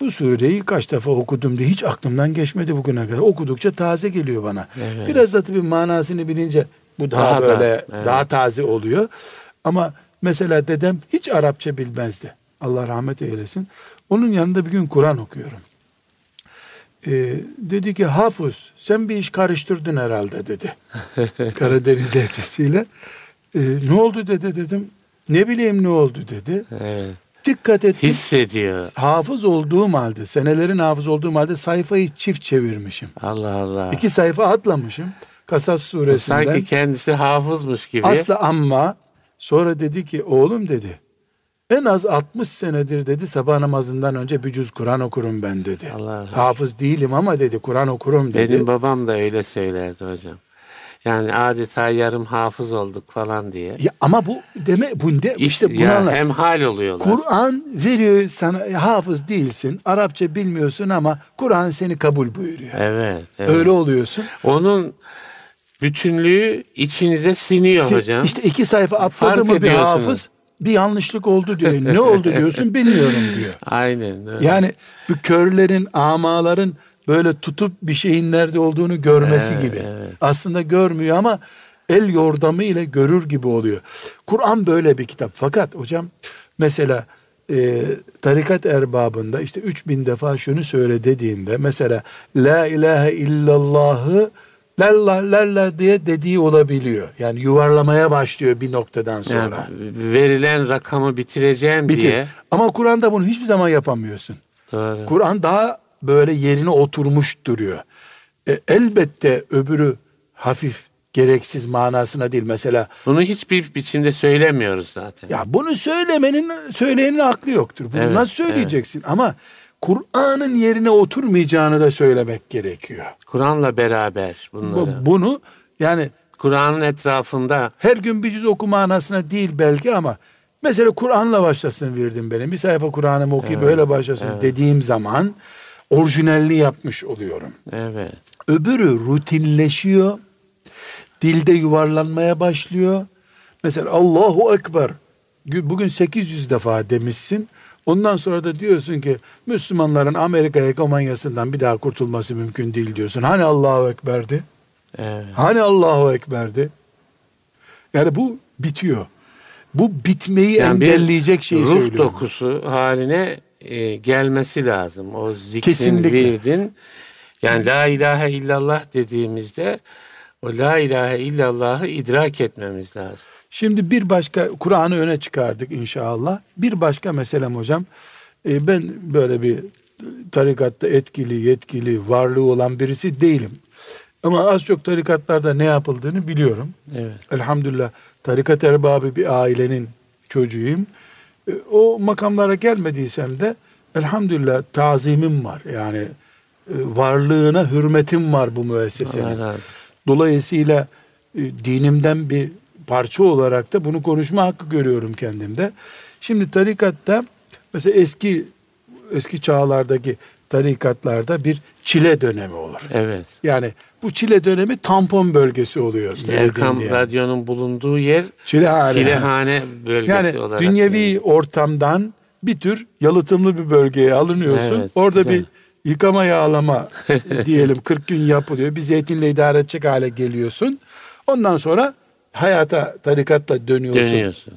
Bu sureyi kaç defa okudum diye hiç aklımdan geçmedi bugüne kadar. Okudukça taze geliyor bana. Evet. Biraz da tabii manasını bilince bu daha, Daha da, böyle evet. daha taze oluyor. Ama mesela dedem hiç Arapça bilmezdi. Allah rahmet eylesin. Onun yanında bir gün Kur'an okuyorum. Ee, dedi ki Hafız sen bir iş karıştırdın herhalde dedi. Karadeniz lehçesiyle. Ee, ne oldu dedi dedim. Ne bileyim ne oldu dedi. Evet. Dikkat ettim. Hissediyor. Hafız olduğum halde, senelerin hafız olduğum halde sayfayı çift çevirmişim. Allah Allah. İki sayfa atlamışım. Kasas suresinden. Sanki kendisi hafızmış gibi. Asla amma sonra dedi ki oğlum dedi. En az 60 senedir dedi sabah namazından önce bir cüz Kur'an okurum ben dedi. Allah Allah. Hafız değilim ama dedi Kur'an okurum dedi. Benim babam da öyle söylerdi hocam. Yani adeta yarım hafız olduk falan diye. Ya ama bu deme bu de, işte bunu ya hal oluyorlar. Kur'an veriyor sana e, hafız değilsin. Arapça bilmiyorsun ama Kur'an seni kabul buyuruyor. evet, evet. Öyle oluyorsun. Onun bütünlüğü içinize siniyor Sen- hocam. İşte iki sayfa atladı Fark mı bir hafız bir yanlışlık oldu diyor. Ne oldu diyorsun bilmiyorum diyor. Aynen. öyle. Yani bu körlerin, amaların böyle tutup bir şeyin nerede olduğunu görmesi Evet, gibi. evet. Aslında görmüyor ama el yordamı ile görür gibi oluyor. Kur'an böyle bir kitap. Fakat hocam mesela e, tarikat erbabında işte 3000 defa şunu söyle dediğinde mesela la ilahe illallahı lalla lalla diye dediği olabiliyor. Yani yuvarlamaya başlıyor bir noktadan sonra. Yani verilen rakamı bitireceğim Bitir. diye. Ama Kur'an'da bunu hiçbir zaman yapamıyorsun. Doğru. Kur'an daha böyle yerine oturmuş duruyor. E, elbette öbürü hafif gereksiz manasına değil. Mesela Bunu hiçbir biçimde söylemiyoruz zaten. ya bunu söylemenin söyleyenin aklı yoktur. Bunu Evet, nasıl söyleyeceksin? Ama Kur'an'ın yerine oturmayacağını da söylemek gerekiyor. Kur'an'la beraber Bu- bunları. Bunu yani Kur'an'ın etrafında her gün bir cüz oku manasına değil belki ama mesela Kur'an'la başlasın verdim benim. Bir sayfa Kur'an'ımı okuyup öyle başlasın dediğim zaman orijinalliği yapmış oluyorum. evet. Öbürü rutinleşiyor. Dilde yuvarlanmaya başlıyor. Mesela Allahu Ekber. Bugün 800 defa demişsin. Ondan sonra da diyorsun ki Müslümanların Amerika hegemonyasından bir daha kurtulması mümkün değil diyorsun. Hani Allahu Ekber'di? Evet. Hani Allahu Ekber'di? Yani bu bitiyor. Bu bitmeyi Yani engelleyecek şeyi ruh söylüyorum. dokusu haline e, gelmesi lazım. O zikrin, Kesinlikle. virdin. Yani la ilahe illallah dediğimizde o la ilahe illallah'ı idrak etmemiz lazım. Şimdi bir başka Kur'an'ı öne çıkardık inşallah. Bir başka meselem hocam. e, ben böyle bir tarikatta etkili, yetkili, varlığı olan birisi değilim. Ama az çok tarikatlarda ne yapıldığını biliyorum. Evet. Elhamdülillah tarikat erbabı bir ailenin çocuğuyum. E, O makamlara gelmediysem de elhamdülillah tazimim var. Yani e, varlığına hürmetim var bu müessesenin. Dolayısıyla dinimden bir parça olarak da bunu konuşma hakkı görüyorum kendimde. Şimdi tarikatta mesela eski eski çağlardaki tarikatlarda bir çile dönemi olur. Evet. Yani bu çile dönemi tampon bölgesi oluyor. İşte Erkam diye. Radyo'nun bulunduğu yer Çilehane. Çilehane bölgesi Yani olarak. dünyevi ortamdan bir tür yalıtımlı bir bölgeye alınıyorsun. Evet, Orada güzel. bir yıkama yağlama diyelim 40 gün yapılıyor. Bir zeytinle idare edecek hale geliyorsun. Ondan sonra hayata tarikatla dönüyorsun. dönüyorsun.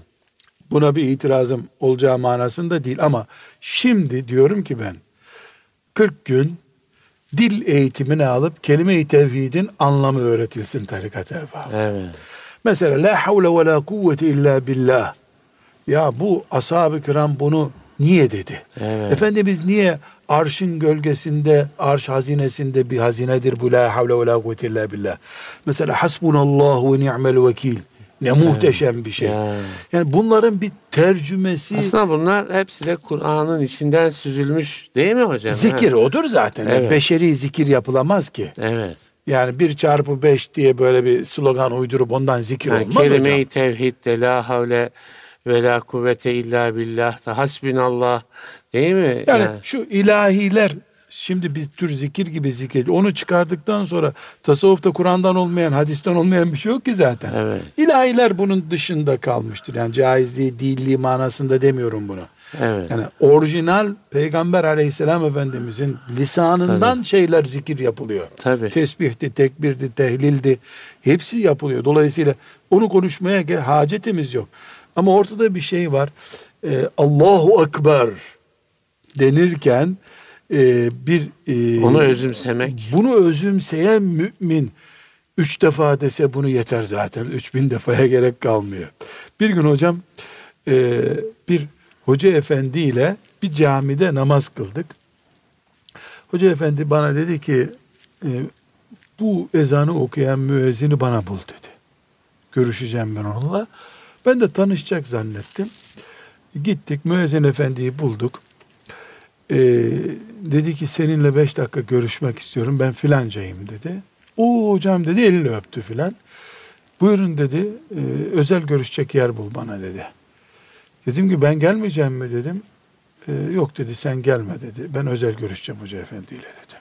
Buna bir itirazım olacağı manasında değil ama şimdi diyorum ki ben 40 gün dil eğitimini alıp kelime-i tevhidin anlamı öğretilsin tarikat erbabı. Evet. Mesela la havle ve la kuvvete illa billah. Ya bu ashab-ı kiram bunu niye dedi? Evet. Efendimiz niye arşın gölgesinde, arş hazinesinde bir hazinedir bu la havle ve la kuvvete illa billah. Mesela hasbunallahu ve ni'mel vekil. Ne muhteşem bir şey. Ya. Yani bunların bir tercümesi, Aslında bunlar hepsi de Kur'an'ın içinden süzülmüş değil mi hocam? zikir Ha. odur zaten. Yani Evet. beşeri zikir yapılamaz ki. Evet. Yani bir çarpı beş diye böyle bir slogan uydurup ondan zikir Yani olmaz hocam. kelime-i tevhid de la havle ve la kuvvete illa billah da hasbinallah değil mi? Yani şu ilahiler şimdi bir tür zikir gibi zikir. Onu çıkardıktan sonra tasavvufta Kur'an'dan olmayan, hadisten olmayan bir şey yok ki zaten. Evet. İlahiler bunun dışında kalmıştır. Yani caizliği, değilliği manasında demiyorum bunu. Evet. Yani orijinal Peygamber aleyhisselam efendimizin lisanından şeyler zikir yapılıyor. Tabii. Tesbihti, tekbirdi, tehlildi. Hepsi yapılıyor. Dolayısıyla onu konuşmaya hacetimiz yok. Ama ortada bir şey var. Ee, Allahu Ekber denirken e, bir e, Onu özümsemek. bunu özümseyen mümin üç defa dese bunu yeter zaten. Üç bin defaya gerek kalmıyor. Bir gün hocam e, bir hoca efendi ile bir camide namaz kıldık. Hoca efendi bana dedi ki e, bu ezanı okuyan müezzini bana bul dedi. Görüşeceğim ben onunla. Ben de tanışacak zannettim. Gittik müezzin efendiyi bulduk. Ee, dedi ki seninle beş dakika görüşmek istiyorum ben filancayım dedi. O hocam dedi elini öptü filan. Buyurun dedi "e, özel görüşecek yer bul bana dedi. Dedim ki ben gelmeyeceğim mi dedim. "E, yok dedi sen gelme dedi. Ben özel görüşeceğim hoca efendiyle dedim.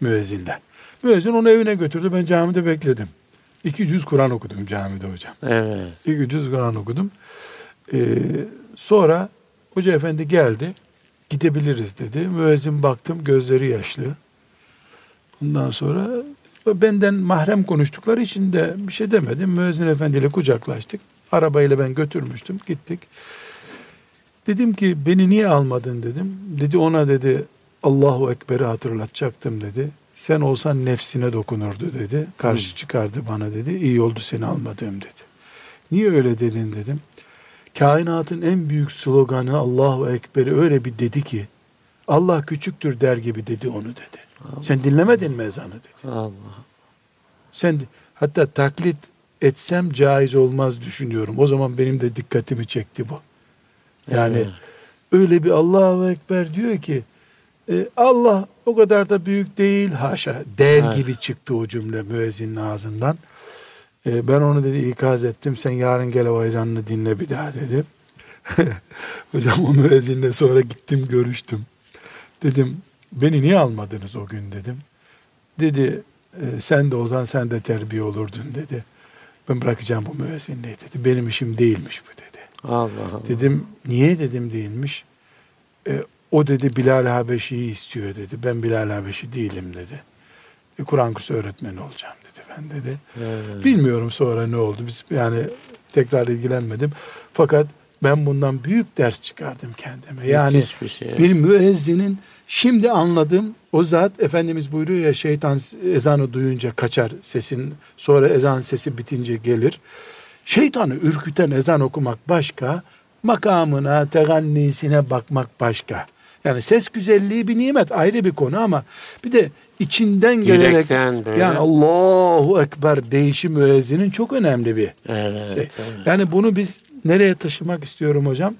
Müezzinle. Müezzin onu evine götürdü ben camide bekledim. İki cüz Kur'an okudum camide hocam. Evet. İki cüz Kur'an okudum. Ee, sonra hoca efendi geldi. Gidebiliriz dedi. Müezzin baktım gözleri yaşlı. Ondan sonra benden mahrem konuştukları için de bir şey demedim. Müezzin efendiyle kucaklaştık. Arabayla ben götürmüştüm. Gittik. Dedim ki beni niye almadın dedim. Dedi ona dedi Allahu Ekber'i hatırlatacaktım dedi. Sen olsan nefsine dokunurdu dedi. Karşı çıkardı bana dedi. İyi oldu seni almadığım dedi. Niye öyle dedin dedim. Kainatın en büyük sloganı Allahu Ekber'i öyle bir dedi ki Allah küçüktür der gibi dedi onu dedi. Sen dinlemedin mi ezanı dedi. Allah. Sen Hatta taklit etsem caiz olmaz düşünüyorum. O zaman benim de dikkatimi çekti bu. Yani evet. öyle bir Allahu Ekber diyor ki e, Allah o kadar da büyük değil haşa der evet. gibi çıktı o cümle müezzinin ağzından. E, ben onu dedi ikaz ettim sen yarın gel o ezanını dinle bir daha dedi. Hocam o müezzinle sonra gittim görüştüm. Dedim beni niye almadınız o gün dedim. Dedi e, sen de olsan sen de terbiye olurdun dedi. Ben bırakacağım bu müezzinliği dedi. Benim işim değilmiş bu dedi. Allah Allah. Dedim niye dedim değilmiş. E, o dedi Bilal Habeşi'yi istiyor dedi. Ben Bilal Habeşi değilim dedi. E, Kur'an kursu öğretmeni olacağım dedi ben dedi. Evet. Bilmiyorum sonra ne oldu. Biz yani tekrar ilgilenmedim. Fakat ben bundan büyük ders çıkardım kendime. Yani bir, şey. bir müezzinin şimdi anladım. O zat Efendimiz buyuruyor ya şeytan ezanı duyunca kaçar sesin sonra ezan sesi bitince gelir. Şeytanı ürküten ezan okumak başka, makamına, tegannisine bakmak başka. Yani ses güzelliği bir nimet ayrı bir konu ama bir de içinden gelerek yani Allahu Ekber değişi müezzinin çok önemli bir evet, şey. Evet. Yani bunu biz nereye taşımak istiyorum hocam?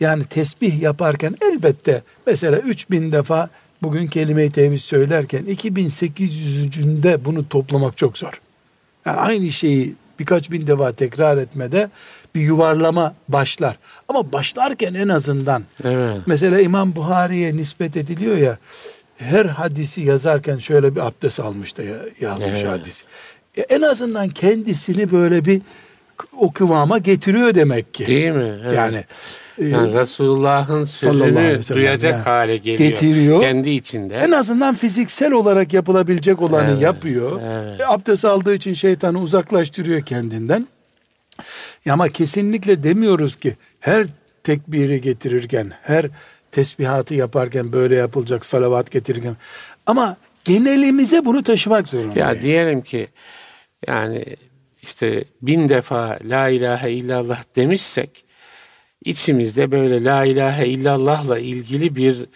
Yani tesbih yaparken elbette mesela 3000 defa bugün kelime-i tevhid söylerken 2800'ünde bunu toplamak çok zor. Yani aynı şeyi birkaç bin defa tekrar etmede bir yuvarlama başlar. Ama başlarken en azından evet. mesela İmam Buhari'ye nispet ediliyor ya her hadisi yazarken şöyle bir abdest almış da yazmış evet. hadisi. E, en azından kendisini böyle bir o kıvama getiriyor demek ki. Değil mi? Evet. Yani e, yani Resulullah'ın sözünü duyacak yani, hale geliyor. Getiriyor. Kendi içinde. En azından fiziksel olarak yapılabilecek olanı evet, yapıyor. Evet. E, abdest aldığı için şeytanı uzaklaştırıyor kendinden. Ama kesinlikle demiyoruz ki her tekbiri getirirken, her tesbihatı yaparken böyle yapılacak salavat getirirken. Ama genelimize bunu taşımak zorundayız. Ya diyelim ki yani işte bin defa la ilahe illallah demişsek içimizde böyle la ilahe illallahla ilgili bir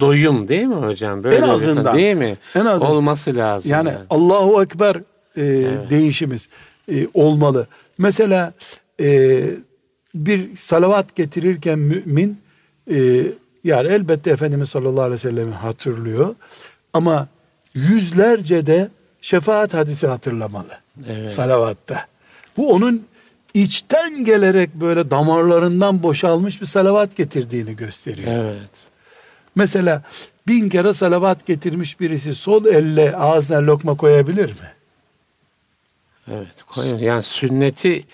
doyum değil mi hocam? Böyle en azından. Değil mi? En azından. Olması lazım. Yani, yani. Allahu Ekber e, evet. değişimiz e, olmalı. Mesela e, bir salavat getirirken mümin e, yani elbette Efendimiz sallallahu aleyhi ve sellem'i hatırlıyor ama yüzlerce de şefaat hadisi hatırlamalı. Evet. Salavatta. Bu onun içten gelerek böyle damarlarından boşalmış bir salavat getirdiğini gösteriyor. Evet. Mesela bin kere salavat getirmiş birisi sol elle ağzına lokma koyabilir mi? Evet koyuyor. Yani sünneti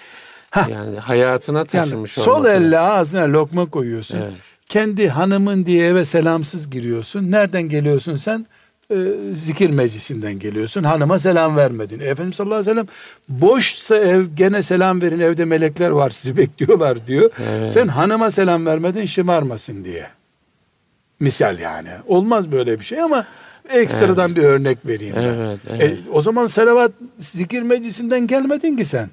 Heh. yani hayatına taşımış yani, Sol elle ağzına lokma koyuyorsun. Evet. Kendi hanımın diye eve selamsız giriyorsun. Nereden geliyorsun sen? Ee, zikir meclisinden geliyorsun. Hanıma selam vermedin. Efendimiz sallallahu aleyhi ve sellem boşsa ev gene selam verin evde melekler var sizi bekliyorlar diyor. Evet. Sen hanıma selam vermedin şımarmasın diye. Misal yani. Olmaz böyle bir şey ama ekstradan evet. bir örnek vereyim ben. Evet, evet. E, o zaman selavat zikir meclisinden gelmedin ki sen.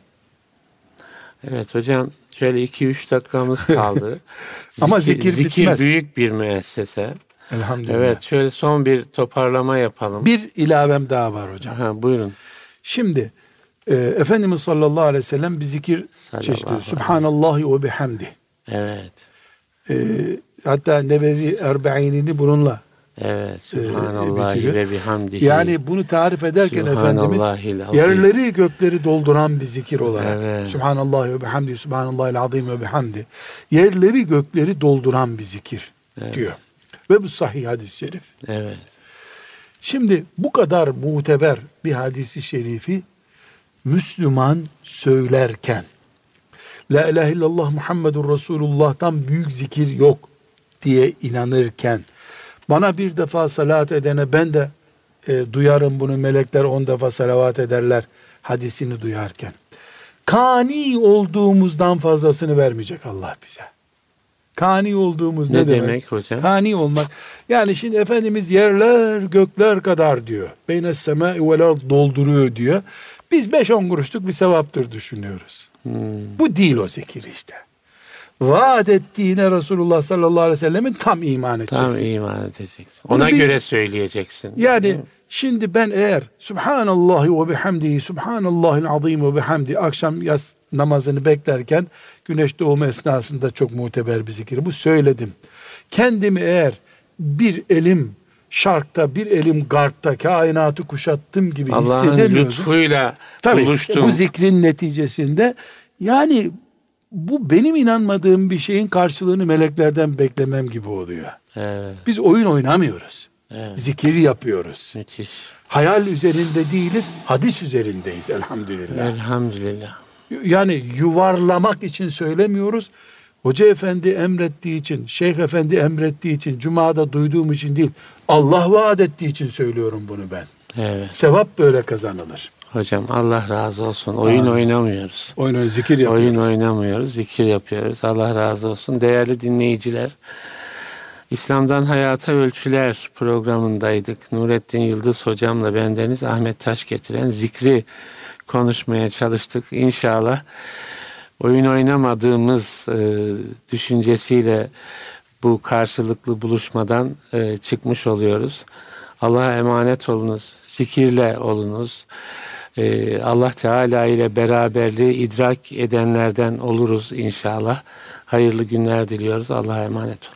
Evet hocam şöyle 2-3 dakikamız kaldı. Ama zikir, zikir bitmez. büyük bir müessese. Elhamdülillah. Evet şöyle son bir toparlama yapalım. Bir ilavem daha var hocam. Ha, buyurun. Şimdi e, Efendimiz sallallahu aleyhi ve sellem bir zikir çeşitli. Subhanallahi ve bihamdi. Evet. E, hatta Nebevi Erbe'inini bununla Evet. Subhanallahi ve bihamdihi. Yani bunu tarif ederken Efendimiz yerleri gökleri dolduran bir zikir olarak. Evet. Subhanallahi ve bihamdi, Subhanallahil azim ve bihamdi. Yerleri gökleri dolduran bir zikir evet. diyor. Ve bu sahih hadis-i şerif. Evet. Şimdi bu kadar muteber bir hadisi şerifi Müslüman söylerken La ilahe illallah Muhammedur Resulullah'tan büyük zikir yok diye inanırken bana bir defa salat edene ben de e, duyarım bunu melekler on defa salavat ederler hadisini duyarken. Kani olduğumuzdan fazlasını vermeyecek Allah bize. Kani olduğumuz ne, ne demek? demek hocam? Kani olmak. Yani şimdi Efendimiz yerler gökler kadar diyor. Beyne sema ve dolduruyor diyor. Biz 5-10 kuruşluk bir sevaptır düşünüyoruz. Hmm. Bu değil o zikir işte vaat ettiğine Resulullah sallallahu aleyhi ve sellemin tam iman edeceksin. Tam iman edeceksin. Ona bir, göre söyleyeceksin. Yani Şimdi ben eğer Subhanallahi ve bihamdihi Subhanallahil azim ve bihamdi akşam yaz namazını beklerken güneş doğumu esnasında çok muteber bir zikir. Bu söyledim. Kendimi eğer bir elim şarkta bir elim garpta kainatı kuşattım gibi Allah'ın hissedemiyorum. lütfuyla Tabii buluştum. bu zikrin neticesinde yani bu benim inanmadığım bir şeyin karşılığını meleklerden beklemem gibi oluyor. Evet, Biz oyun oynamıyoruz. Evet. Zikir yapıyoruz. müthiş. Hayal üzerinde değiliz, hadis üzerindeyiz elhamdülillah. Elhamdülillah. Yani yuvarlamak için söylemiyoruz. Hoca efendi emrettiği için, şeyh efendi emrettiği için, cumada duyduğum için değil, Allah vaat ettiği için söylüyorum bunu ben. Evet. Sevap böyle kazanılır. Hocam Allah razı olsun. Oyun oynamıyoruz. Oyun oyun zikir yapıyoruz. Oyun oynamıyoruz, zikir yapıyoruz. Allah razı olsun. Değerli dinleyiciler, İslam'dan Hayata Ölçüler programındaydık. Nurettin Yıldız hocamla bendeniz Ahmet Taş getiren zikri konuşmaya çalıştık. İnşallah oyun oynamadığımız e, düşüncesiyle bu karşılıklı buluşmadan e, çıkmış oluyoruz. Allah'a emanet olunuz, zikirle olunuz. E, Allah Teala ile beraberliği idrak edenlerden oluruz inşallah. Hayırlı günler diliyoruz. Allah'a emanet olun.